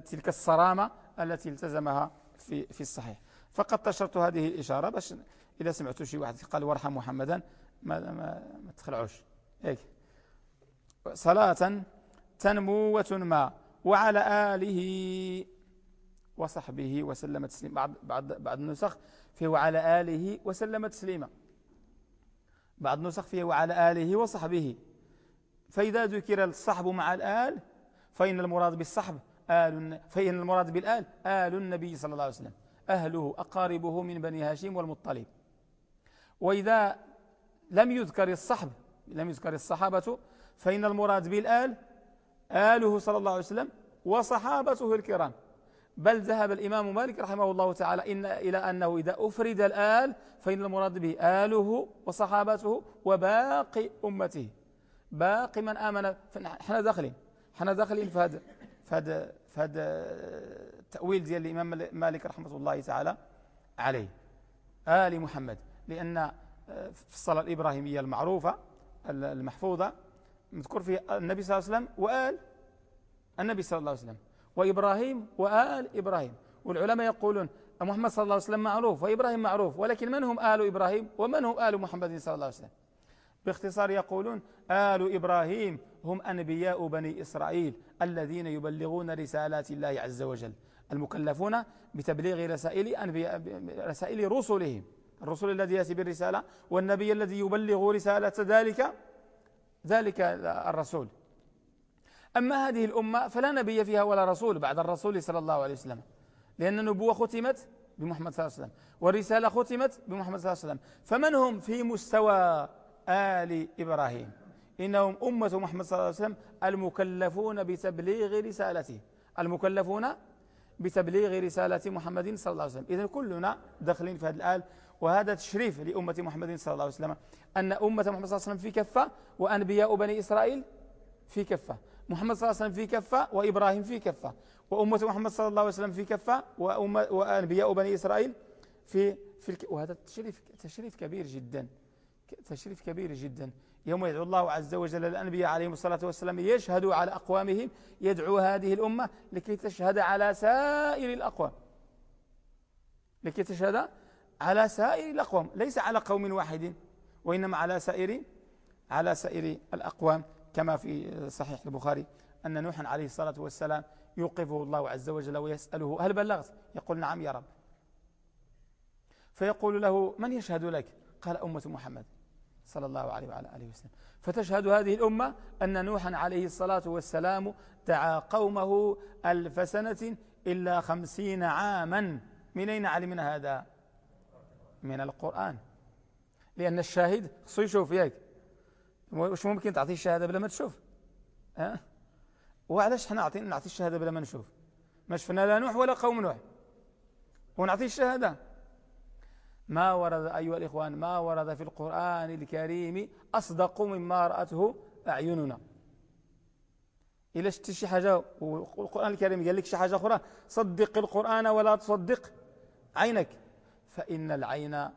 تلك الصرامة التي التزمها في, في الصحيح. فقد تشرت هذه الإشارة باش إذا سمعتوا شي واحد قال وارحم محمدا ما, ما, ما تخلعوش. هيك. صلاة تنمو وتنمى وعلى آله وصحبه وسلم تسليما. بعض, بعض, بعض النسخ فيه وعلى آله وسلم تسليما. بعض النسخ فيه وعلى آله وصحبه. فإذا ذكر الصحب مع الآل فإن المراد بالصحب آل فإن المراد بالآل آل النبي صلى الله عليه وسلم. أهله أقاربه من بني هاشم والمطلب. وإذا لم يذكر الصحب لم يذكر الصحابة فإن المراد بالآل آله صلى الله عليه وسلم وصحابته الكرام. بل ذهب الإمام مالك رحمه الله تعالى إن إلى أنه إذا أفرد الآل فإن المراد به آله وصحابته وباقي أمته. باقي من آمن إحنا داخلين إحنا داخلين في هذا في هذا التأويل ديال الإمام مالك رحمة الله تعالى عليه. آل محمد لأن آه، في الصلاة الإبراهيمية المعروفة المحفوظة مذكور فيها النبي صلى الله عليه وسلم وآل النبي صلى الله عليه وسلم وإبراهيم وآل إبراهيم. والعلماء يقولون محمد صلى الله عليه وسلم معروف وإبراهيم معروف ولكن من هم آل إبراهيم ومن هم آل محمد صلى الله عليه وسلم؟ باختصار يقولون آل إبراهيم هم أنبياء بني إسرائيل الذين يبلغون رسالات الله عز وجل. المكلفون بتبليغ رسائل أنبياء رسائل رسلهم. الرسول الذي يأتي بالرسالة والنبي الذي يبلغ رسالة ذلك ذلك الرسول. أما هذه الأمة فلا نبي فيها ولا رسول بعد الرسول صلى الله عليه وسلم. لأن النبوة ختمت بمحمد صلى الله عليه وسلم والرسالة ختمت بمحمد صلى الله عليه وسلم. فمن هم في مستوى آل إبراهيم؟ إنهم أمة محمد صلى الله عليه وسلم المكلفون بتبليغ رسالته. المكلفون بتبليغ رسالة محمد صلى الله عليه وسلم. إذن كلنا داخلين في هذا الآل وهذا تشريف لأمة محمد صلى الله عليه وسلم. أن أمة محمد صلى الله عليه وسلم في كفة وأنبياء بني إسرائيل في كفة. محمد صلى الله عليه وسلم في كفة وإبراهيم في كفة. وأمة محمد صلى الله عليه وسلم في كفة وأنبياء بني إسرائيل في في الك... وهذا تشريف تشريف كبير جدا. تشريف كبير جدا. يوم يدعو الله عز وجل الأنبياء عليهم الصلاة والسلام يشهدوا على أقوامهم يدعو هذه الأمة لكي تشهد على سائر الأقوام. لكي تشهد على سائر الأقوام ليس على قوم واحد وإنما على سائر على سائر الأقوام. كما في صحيح البخاري أن نوحا عليه الصلاة والسلام يوقفه الله عز وجل ويسأله هل بلغت؟ يقول نعم يا رب. فيقول له من يشهد لك؟ قال أمة محمد. صلى الله عليه وعلى آله وسلم. فتشهد هذه الأمة أن نوحا عليه الصلاة والسلام دعا قومه ألف سنة إلا خمسين عاما. من أين علمنا هذا؟ من القرآن. لأن الشاهد خصو يشوف ياك. وش ممكن تعطيه الشهادة بلا ما تشوف؟ ها؟ وعلاش حنا نعطي الشهادة بلا ما نشوف؟ ما شفنا لا نوح ولا قوم نوح. ونعطي الشهادة. ما ورد أيها الإخوان ما ورد في القرآن الكريم أصدق مما رأته أعيننا. إلا شفت شي حاجة؟ والقرآن الكريم قال لك شي حاجة أخرى؟ صدق القرآن ولا تصدق عينك. فإن العين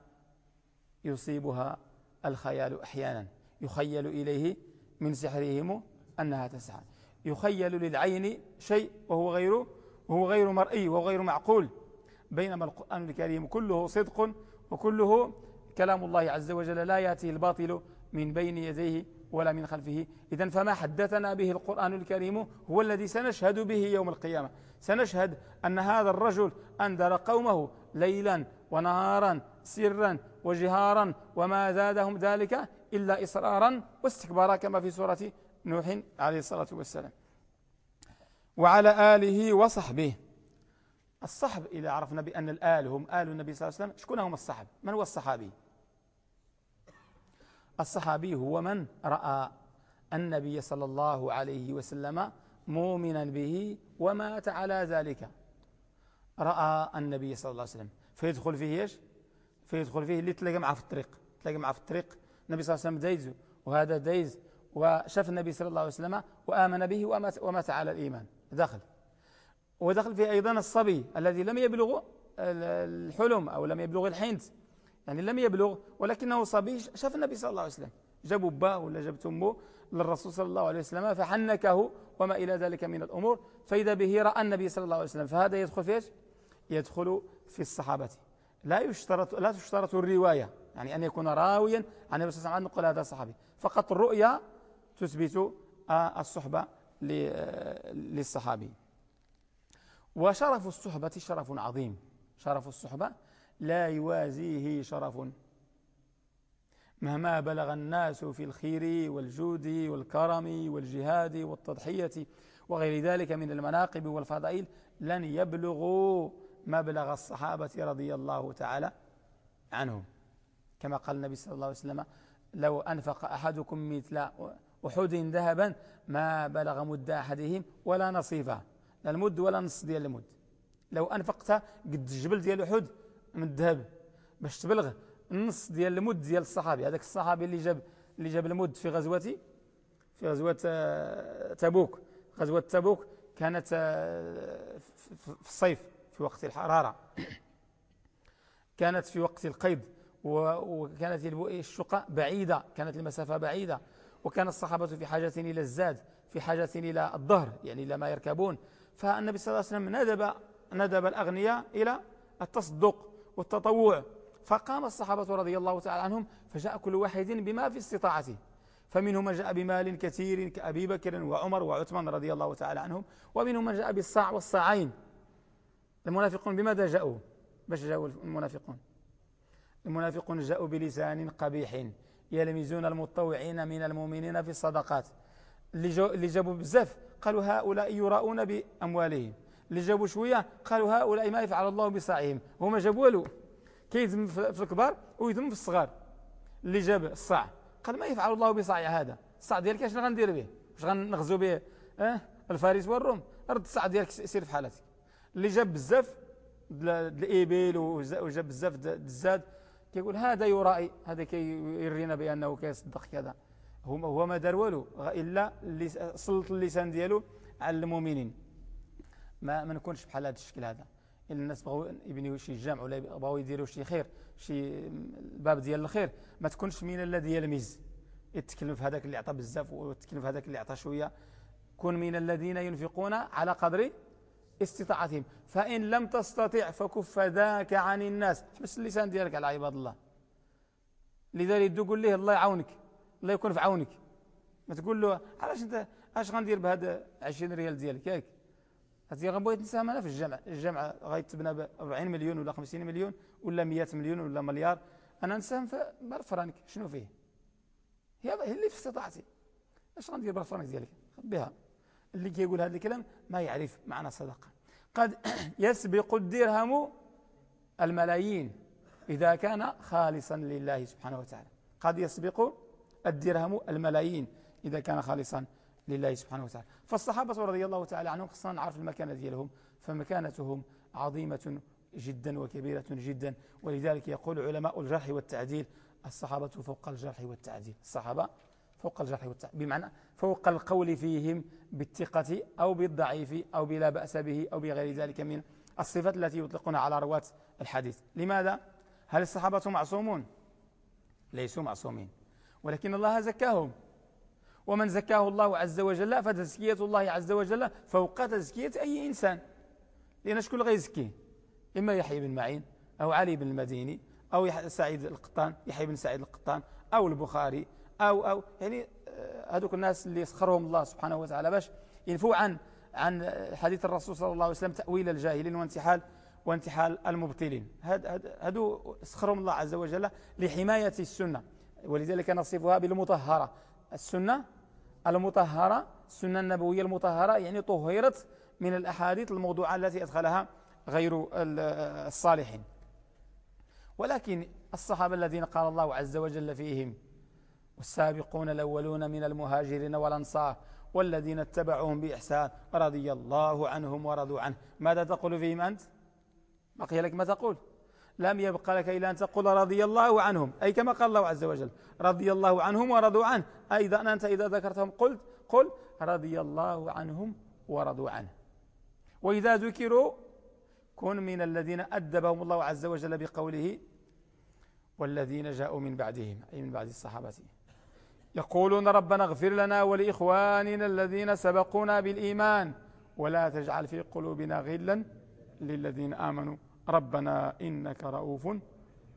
يصيبها الخيال أحيانا. يخيل إليه من سحرهم أنها تسعى يخيل للعين شيء وهو غير وهو غير مرئي وهو غير معقول. بينما القرآن الكريم كله صدق وكله كلام الله عز وجل لا يأتي الباطل من بين يديه ولا من خلفه. إذا فما حدثنا به القرآن الكريم هو الذي سنشهد به يوم القيامة. سنشهد أن هذا الرجل أنذر قومه ليلا ونهارا سرا وجهارا وما زادهم ذلك إلا إصرارا واستكبارا كما في سورة نوح عليه الصلاة والسلام. وعلى آله وصحبه الصحب إذا عرفنا بأن الآل هم آل النبي صلى الله عليه وسلم شكون هم الصحب؟ من هو الصحابي؟ الصحابي هو من رأى النبي صلى الله عليه وسلم مؤمنا به ومات على ذلك. رأى النبي صلى الله عليه وسلم. فيدخل فيه إيش؟ فيدخل فيه اللي تلاقى معه في الطريق. تلاقى معه في الطريق. النبي صلى الله عليه وسلم دايز وهذا دايز وشاف النبي صلى الله عليه وسلم وآمن به ومات, ومات على الإيمان. دخل ودخل فيه أيضا الصبي الذي لم يبلغ الحلم أو لم يبلغ الحنت يعني لم يبلغ ولكنه صبي. شاف النبي صلى الله عليه وسلم. جابوا باه ولا جابت أمه للرسول صلى الله عليه وسلم فحنكه وما إلى ذلك من الأمور. فإذا به رأى النبي صلى الله عليه وسلم فهذا يدخل في يدخل في الصحابة. لا يشترط لا تشترط الرواية يعني أن يكون راويا عن النبي صلى الله عليه وسلم نقول هذا صحابي. فقط الرؤيا تثبت آه، الصحبة آه، للصحابي. وشرف الصحبة شرف عظيم. شرف الصحبة لا يوازيه شرف. مهما بلغ الناس في الخير والجود والكرم والجهاد والتضحية وغير ذلك من المناقب والفضائل لن يبلغوا مبلغ الصحابة رضي الله تعالى عنهم. كما قال النبي صلى الله عليه وسلم لو أنفق أحدكم مثل أحد ذهبا ما بلغ مد أحدهم ولا نصيفه لا المد ولا نص ديال المد. لو أنفقت قد الجبل ديال أحد من الذهب باش تبلغ النص ديال المد ديال الصحابي. هذاك الصحابي اللي جاب اللي جاب المد في غزوتي في غزوة آه، تبوك. غزوة تبوك كانت آه، في الصيف في وقت الحرارة. كانت في وقت القيد وكانت الشقة بعيدة كانت المسافة بعيدة. وكان الصحابة في حاجة إلى الزاد في حاجة إلى الظهر يعني إلى ما يركبون. فالنبي صلى الله عليه وسلم ندب, ندب الأغنياء إلى التصدق والتطوع. فقام الصحابة رضي الله تعالى عنهم فجاء كل واحد بما في استطاعته. فمنهم من جاء بمال كثير كأبي بكر وعمر وعثمان رضي الله تعالى عنهم ومنهم من جاء بالصاع والصاعين. المنافقون بماذا جاءوا؟ باش جاءوا المنافقون؟ المنافقون جاءوا بلسان قبيح يلمزون المتطوعين من المؤمنين في الصدقات. اللي جابوا بزاف. قالوا هؤلاء يراؤون بأموالهم. اللي جابوا شوية قالوا هؤلاء ما يفعل الله بصاعهم وما جابوا والو. كيذم في الكبار ويذم في الصغار. اللي جاب الصاع. قال ما يفعل الله بصاع هذا. الصاع ديالك اش غندير به؟ واش غنغزو به؟ آه؟ الفارس والروم. رد الصاع ديالك سير في حالتك. اللي جاب بزاف الإبل وجاب بزاف الزاد كيقول هذا يرائي هذا كيرينا بأنه كيصدق كذا. هو هو ما دار والو إلا سلط اللسان ديالو على المؤمنين. ما ما نكونش بحال هذا الشكل هذا. إلا الناس بغاو يبنيو شي جامع ولا بغاو يديروا شي خير شي الباب ديال الخير ما تكونش من الذي يلمز يتكلم في هذاك اللي عطى بزاف ويتكلم في هذاك اللي عطى شوية. كن من الذين ينفقون على قدر استطاعتهم. فإن لم تستطع فكف ذاك عن الناس. حبس اللسان ديالك على عباد الله. لذلك تقول له الله يعاونك. الله يكون في عونك. ما تقول له علاش انت اش غندير بهذا 20 ريال ديالك؟ ياك هاتي غنبغي نساهم أنا في الجامع الجامع غيتبنى ب 40 مليون ولا 50 مليون ولا 100 مليون ولا مليار. أنا نساهم في فرانك. شنو فيه؟ هي اللي في استطاعتي. اش غندير بالفرانك ديالك؟ بها. اللي كيقول هذا الكلام ما يعرف معنى الصدقه قد يسبق الدرهم الملايين إذا كان خالصا لله سبحانه وتعالى. قد يسبق الدرهم الملايين إذا كان خالصا لله سبحانه وتعالى. فالصحابة رضي الله تعالى عنهم خصنا نعرف المكانة ديالهم فمكانتهم عظيمة جدا وكبيرة جدا. ولذلك يقول علماء الجرح والتعديل الصحابة فوق الجرح والتعديل. الصحابة فوق الجرح والتعديل. بمعنى فوق القول فيهم بالثقة أو بالضعيف أو بلا بأس به أو بغير ذلك من الصفات التي يطلقونها على رواة الحديث. لماذا؟ هل الصحابة معصومون؟ ليسوا معصومين. ولكن الله زكاهم. ومن زكاه الله عز وجل فتزكية الله عز وجل فوق تزكية أي إنسان. لأن شكون غيزكيه إما يحيى بن معين أو علي بن المديني أو سعيد القطان يحيى بن سعيد القطان أو البخاري أو أو يعني آه، هذوك الناس اللي سخرهم الله سبحانه وتعالى باش ينفوا عن عن حديث الرسول صلى الله عليه وسلم تأويل الجاهلين وانتحال وانتحال المبطلين. هذو سخرهم الله عز وجل لحماية السنة. ولذلك نصفها بالمطهرة. السنة المطهرة السنة النبوية المطهرة يعني طهرت من الأحاديث الموضوعة التي أدخلها غير الصالحين. ولكن الصحابة الذين قال الله عز وجل فيهم والسابقون الأولون من المهاجرين والأنصار والذين اتبعوهم بإحسان رضي الله عنهم ورضوا عنه. ماذا تقول فيهم أنت؟ بقي لك ما تقول. لم يبق لك إلا أن تقول رضي الله عنهم. أي كما قال الله عز وجل رضي الله عنهم ورضوا عنه. أيضا أنت إذا ذكرتهم قلت قل رضي الله عنهم ورضوا عنه. وإذا ذكروا كن من الذين أدبهم الله عز وجل بقوله والذين جاءوا من بعدهم أي من بعد الصحابة. يقولون ربنا اغفر لنا ولإخواننا الذين سبقونا بالإيمان ولا تجعل في قلوبنا غلا للذين آمنوا. ربنا إنك رؤوف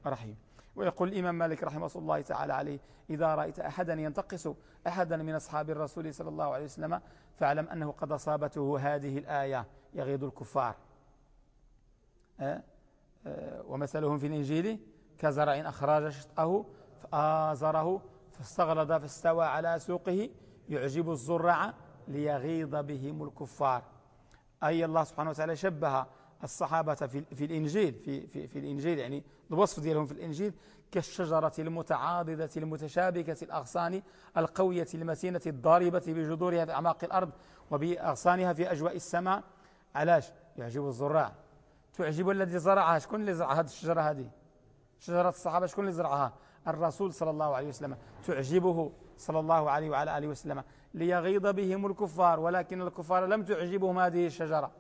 رحيم. ويقول الإمام مالك رحمه الله تعالى عليه إذا رأيت أحدا ينتقص أحدا من أصحاب الرسول صلى الله عليه وسلم فاعلم أنه قد أصابته هذه الآية يغيظ الكفار. أه؟ أه؟ ومثلهم في الإنجيل كزرع أخرج شطأه فآزره فاستغلظ فاستوى على سوقه يعجب الزرع ليغيظ بهم الكفار. أي الله سبحانه وتعالى شبه الصحابة في, في الإنجيل في, في, في الإنجيل يعني الوصف ديالهم في الإنجيل كالشجرة المتعاضدة المتشابكة الأغصان القوية المتينة الضاربة بجذورها في أعماق الأرض وبأغصانها في أجواء السماء. علاش؟ يعجب الزراع. تعجب الذي زرعها. شكون اللي زرع هذه الشجرة هذه؟ شجرة الصحابة شكون اللي زرعها؟ الرسول صلى الله عليه وسلم. تعجبه صلى الله عليه وعلى آله وسلم. ليغيظ بهم الكفار ولكن الكفار لم تعجبهم هذه الشجرة.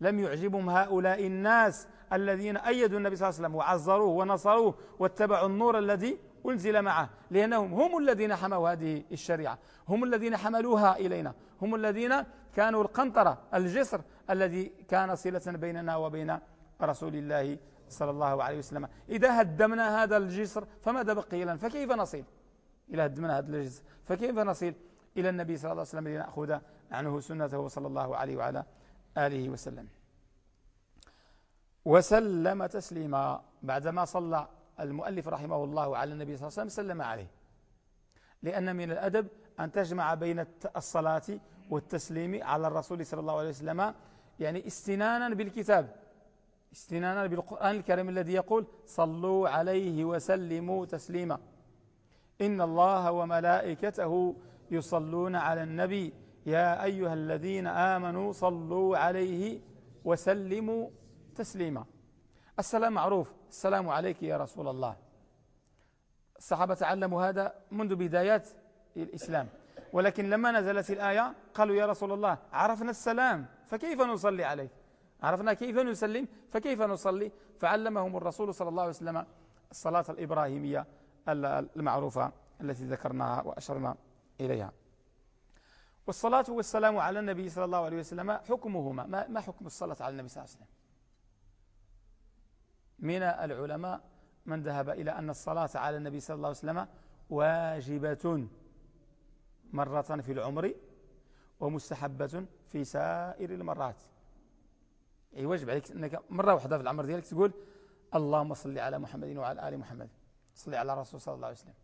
لم يعجبهم هؤلاء الناس الذين أيدوا النبي صلى الله عليه وسلم وعزروه ونصروه واتبعوا النور الذي أنزل معه لأنهم هم الذين حموا هذه الشريعة هم الذين حملوها إلينا هم الذين كانوا القنطرة الجسر الذي كان صلة بيننا وبين رسول الله صلى الله عليه وسلم. إذا هدمنا هذا الجسر فماذا بقي لنا؟ فكيف نصل إلى هدمنا هذا الجسر؟ فكيف نصل إلى النبي صلى الله عليه وسلم لنأخذ عنه سنته؟ صلى الله عليه وعلى آله وسلم. وسلم تسليما بعدما صلى المؤلف رحمه الله على النبي صلى الله عليه وسلم سلم عليه. لأن من الأدب أن تجمع بين الصلاة والتسليم على الرسول صلى الله عليه وسلم يعني استنانا بالكتاب استنانا بالقرآن الكريم الذي يقول صلوا عليه وسلموا تسليما. إن الله وملائكته يصلون على النبي يا أيها الذين آمنوا صلوا عليه وسلموا تسليما. السلام معروف. السلام عليك يا رسول الله. الصحابة تعلموا هذا منذ بدايات الإسلام. ولكن لما نزلت الآية قالوا يا رسول الله عرفنا السلام فكيف نصلي عليك عرفنا كيف نسلم فكيف نصلي؟ فعلمهم الرسول صلى الله عليه وسلم الصلاة الإبراهيمية المعروفة التي ذكرناها وأشرنا إليها. والصلاة والسلام على النبي صلى الله عليه وسلم حكمهما. ما حكم الصلاة على النبي صلى الله عليه وسلم؟ من العلماء من ذهب إلى أن الصلاة على النبي صلى الله عليه وسلم واجبة مرة في العمر ومستحبة في سائر المرات. أي واجب عليك أنك مرة واحدة في العمر ديالك تقول اللهم صل على محمد وعلى آل محمد. صل على الرسول صلى الله عليه وسلم.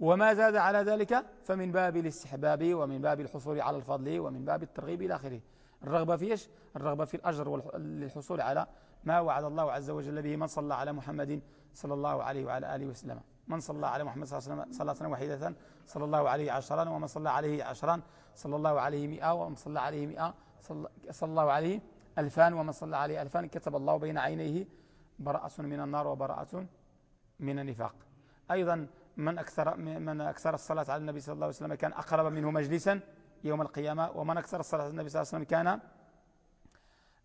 وما زاد على ذلك فمن باب الاستحباب ومن باب الحصول على الفضل ومن باب الترغيب إلى آخره. الرغبة في إيش؟ الرغبة في الأجر للحصول على ما وعد الله عز وجل به. من صلى على محمد صلى الله عليه وعلى آله وسلم. من صلى على محمد صلى الله عليه وسلم صلاة صلى الله عليه عشرا ومن صلى عليه عشرا صلى الله عليه مئة ومن صلى عليه مئة صلى الله عليه ألفان ومن صلى عليه ألفان كتب الله بين عينيه. براءة من النار وبراءة من النفاق. أيضا من أكثر, من أكثر الصلاة على النبي صلى الله عليه وسلم كان أقرب منه مجلسا يوم القيامة ومن أكثر الصلاة على النبي صلى الله عليه وسلم كان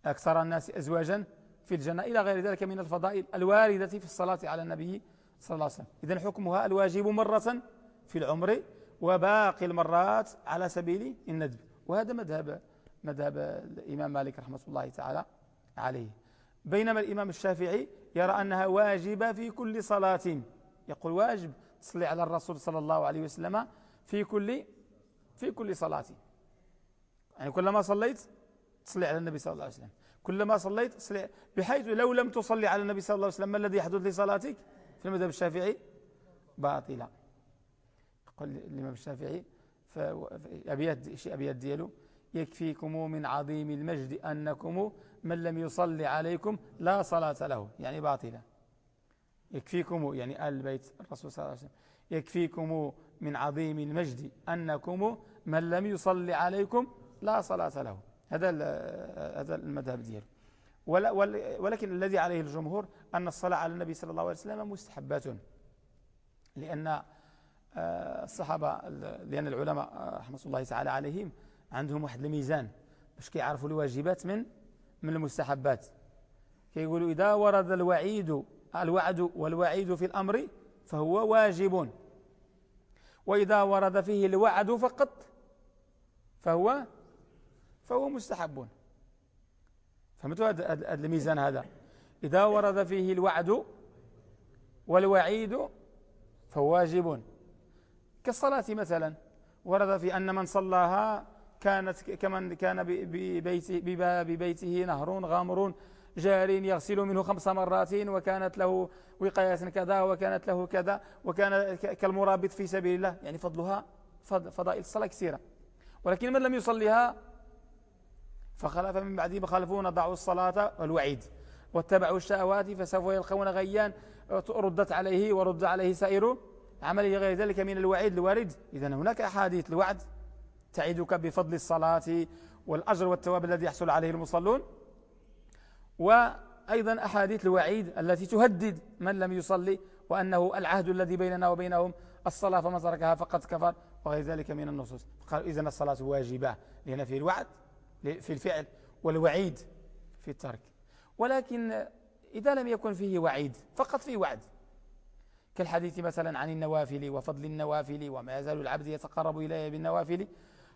أكثر الناس أزواجا في الجنة. إلى غير ذلك من الفضائل الواردة في الصلاة على النبي صلى الله عليه وسلم. إذن حكمها الواجب مرة في العمر وباقي المرات على سبيل الندب. وهذا مذهب مذهب الإمام مالك رحمة الله تعالى عليه. بينما الإمام الشافعي يرى أنها واجبة في كل صلاة. يقول واجب تصلي على الرسول صلى الله عليه وسلم في كل في كل صلاة. يعني كلما صليت تصلي على النبي صلى الله عليه وسلم. كلما صليت تصلي بحيث لو لم تصلي على النبي صلى الله عليه وسلم ما الذي يحدث لصلاتك؟ في المذهب الشافعي باطلة يقول الإمام الشافعي أبيات شيء أبيات ديالو يكفيكم من عظيم المجد أنكم من لم يصلي عليكم لا صلاة له. يعني باطلة يكفيكم يعني آل البيت الرسول صلى الله عليه وسلم يكفيكم من عظيم المجد أنكم من لم يصلي عليكم لا صلاة له. هذا هذا المذهب دياله ولكن الذي عليه الجمهور أن الصلاة على النبي صلى الله عليه وسلم مستحبات لأن آه، الصحابة لأن العلماء آه، رحمة الله تعالى عليهم عندهم واحد الميزان باش كيعرفوا الواجبات من من المستحبات. كيقولوا إذا ورد الوعيد الوعد والوعيد في الأمر فهو واجب. وإذا ورد فيه الوعد فقط فهو فهو مستحب. فهمتوا هذا الميزان هذا؟ إذا ورد فيه الوعد والوعيد فهو واجب. كالصلاة مثلا ورد في أن من صلاها كانت كمن كان ببيته, بباب بيته نهر غامر جار يغسل منه خمس مرات وكانت له وقاية كذا وكانت له كذا وكان كالمرابط في سبيل الله. يعني فضلها فضائل الصلاة كثيرة. ولكن من لم يصليها فخلف من بعده خلفون ضعوا الصلاة والوعيد واتبعوا الشهوات فسوف يلقون غيان ردت عليه ورد عليه سائر عمله غير ذلك من الوعيد الوارد. إذا هناك أحاديث الوعد تعيدك بفضل الصلاة والأجر والثواب الذي يحصل عليه المصلون. وأيضا أحاديث الوعيد التي تهدد من لم يصلي وأنه العهد الذي بيننا وبينهم الصلاة فما تركها فقد كفر وغير ذلك من النصوص. قال إذن الصلاة واجبة لأن في الوعد في الفعل والوعيد في الترك. ولكن إذا لم يكن فيه وعيد فقط فيه وعد. كالحديث مثلا عن النوافل وفضل النوافل وما يزال العبد يتقرب إلي بالنوافل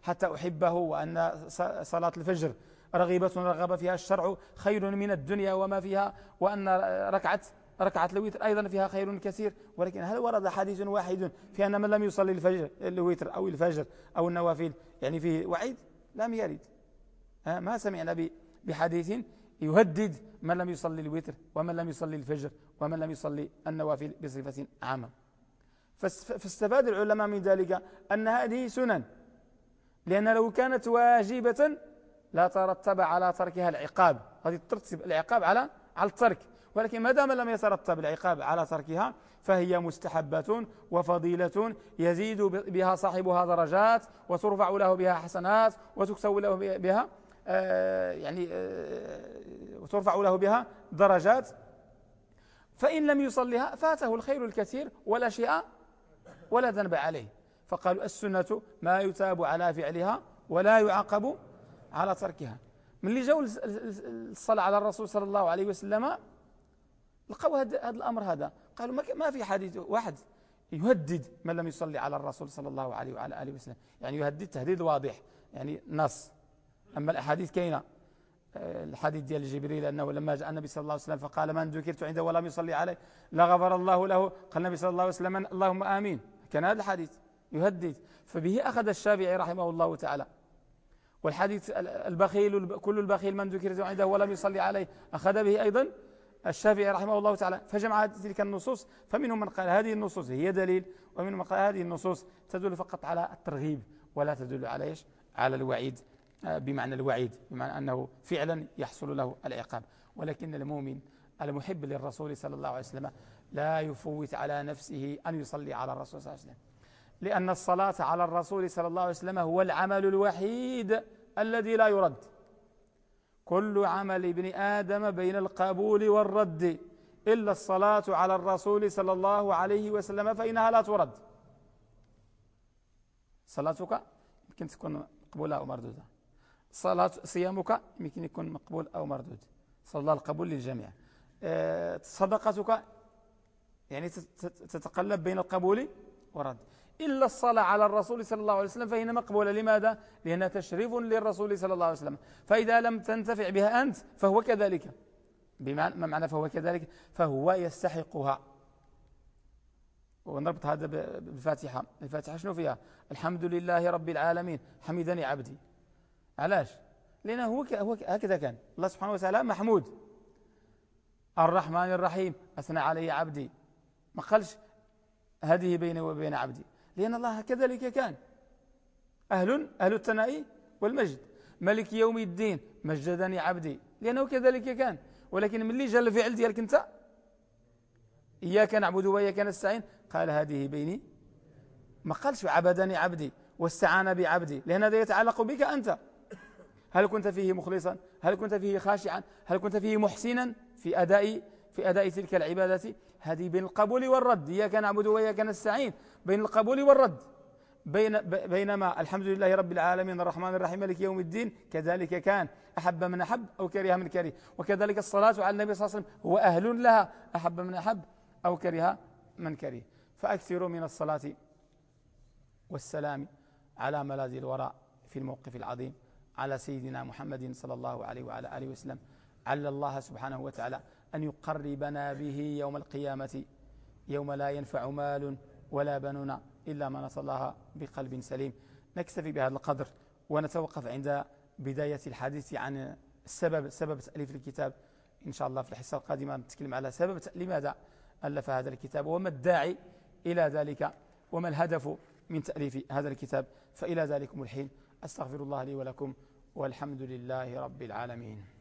حتى أحبه وأن صلاة الفجر رغيبة رغب فيها الشرع خير من الدنيا وما فيها وأن ركعة ركعة الوتر أيضا فيها خير كثير. ولكن هل ورد حديث واحد في أن من لم يصلي الفجر الوتر أو الفجر أو النوافل يعني فيه وعيد؟ لم يرد. ما سمعنا بحديث يهدد من لم يصلي الوتر ومن لم يصلي الفجر ومن لم يصلي النوافل بصفة عامة. فاستفاد العلماء من ذلك أن هذه سنن لأن لو كانت واجبة لا ترتب على تركها العقاب. هذه ترتب العقاب على على الترك. ولكن ما دام لم يترتب العقاب على تركها فهي مستحبة وفضيلة يزيد بها صاحبها درجات وترفع له بها حسنات وتكتب له بها آه، يعني آه، وترفع له بها درجات. فإن لم يصلها فاته الخير الكثير ولا شيء ولا ذنب عليه. فقالوا السنة ما يتاب على فعلها ولا يعاقب على تركها. من اللي جاءوا الصلاة على الرسول صلى الله عليه وسلم لقوا هذا الأمر هذا. قالوا ما في حديث واحد يهدد من لم يصلي على الرسول صلى الله عليه وعلى آله وسلم. يعني يهدد تهديد واضح يعني نص. أما الأحاديث كينا آه، الحديث ديال جبريل أنه لما جاء النبي صلى الله عليه وسلم فقال من ذكرت عنده ولم يصلي عليه لا غفر الله له. قال النبي صلى الله عليه وسلم اللهم آمين. كان هذا الحديث يهدد. فبه أخذ الشافعي رحمه الله تعالى. والحديث البخيل كل البخيل من ذكرت عنده ولم يصلي عليه أخذ به أيضا الشافعي رحمه الله تعالى. فجمع تلك النصوص فمنهم من قال هذه النصوص هي دليل ومنهم من قال هذه النصوص تدل فقط على الترغيب ولا تدل على على الوعيد آه، بمعنى الوعيد بمعنى أنه فعلا يحصل له العقاب. ولكن المؤمن المحب للرسول صلى الله عليه وسلم لا يفوت على نفسه أن يصلي على الرسول صلى الله عليه وسلم. لأن الصلاة على الرسول صلى الله عليه وسلم هو العمل الوحيد الذي لا يرد. كل عمل ابن آدم بين القبول والرد إلا الصلاة على الرسول صلى الله عليه وسلم فإنها لا ترد. صلاتك يمكن تكون مقبولة أو مردودة. صلاة صيامك يمكن يكون مقبول أو مردود. صلى الله القبول للجميع. آه، صدقتك يعني تتقلب بين القبول والرد. إلا الصلاة على الرسول صلى الله عليه وسلم فهي مقبولة. لماذا؟ لأنها تشريف للرسول صلى الله عليه وسلم. فإذا لم تنتفع بها أنت فهو كذلك. بمعنى ما معنى فهو كذلك؟ فهو يستحقها. ونربط هذا بالفاتحة. الفاتحة شنو فيها؟ الحمد لله رب العالمين. حمدني عبدي. علاش؟ لأنه هو هو هكذا كان. الله سبحانه وتعالى محمود. الرحمن الرحيم. أثنى علي عبدي. ما قالش هذه بيني وبين عبدي. لأن الله كذلك كان. أهل أهل الثناء والمجد. ملك يوم الدين مجدني عبدي لأنه كذلك كان. ولكن من اللي جاء الفعل ديالك أنت؟ إياك نعبد وإياك نستعين. قال هذه بيني. ما قالش عبدني عبدي واستعان بعبدي لأن هذا يتعلق بك أنت. هل كنت فيه مخلصا؟ هل كنت فيه خاشعا؟ هل كنت فيه محسنا في أداء في أداء تلك العبادة هذه بين القبول والرد. إياك نعبد وإياك نستعين. بين القبول والرد. بين بينما الحمد لله رب العالمين الرحمن الرحيم مالك يوم الدين. كذلك كان. أحب من أحب أو كره من كره. وكذلك الصلاة على النبي صلى الله عليه وسلم. هو أهل لها. أحب من أحب أو كره من كره. فأكثروا من الصلاة والسلام على ملاذ الوراء في الموقف العظيم. على سيدنا محمد صلى الله عليه وعلى آله وسلم. على الله سبحانه وتعالى. أن يقربنا به يوم القيامة يوم لا ينفع مال ولا بنون إلا ما نسأل الله بقلب سليم. نكتفي بهذا القدر ونتوقف عند بداية الحديث عن السبب سبب تأليف الكتاب. إن شاء الله في الحصة القادمة نتكلم على سبب لماذا ألف هذا الكتاب وما الداعي إلى ذلك وما الهدف من تأليف هذا الكتاب. فإلى ذلكم الحين. أستغفر الله لي ولكم والحمد لله رب العالمين.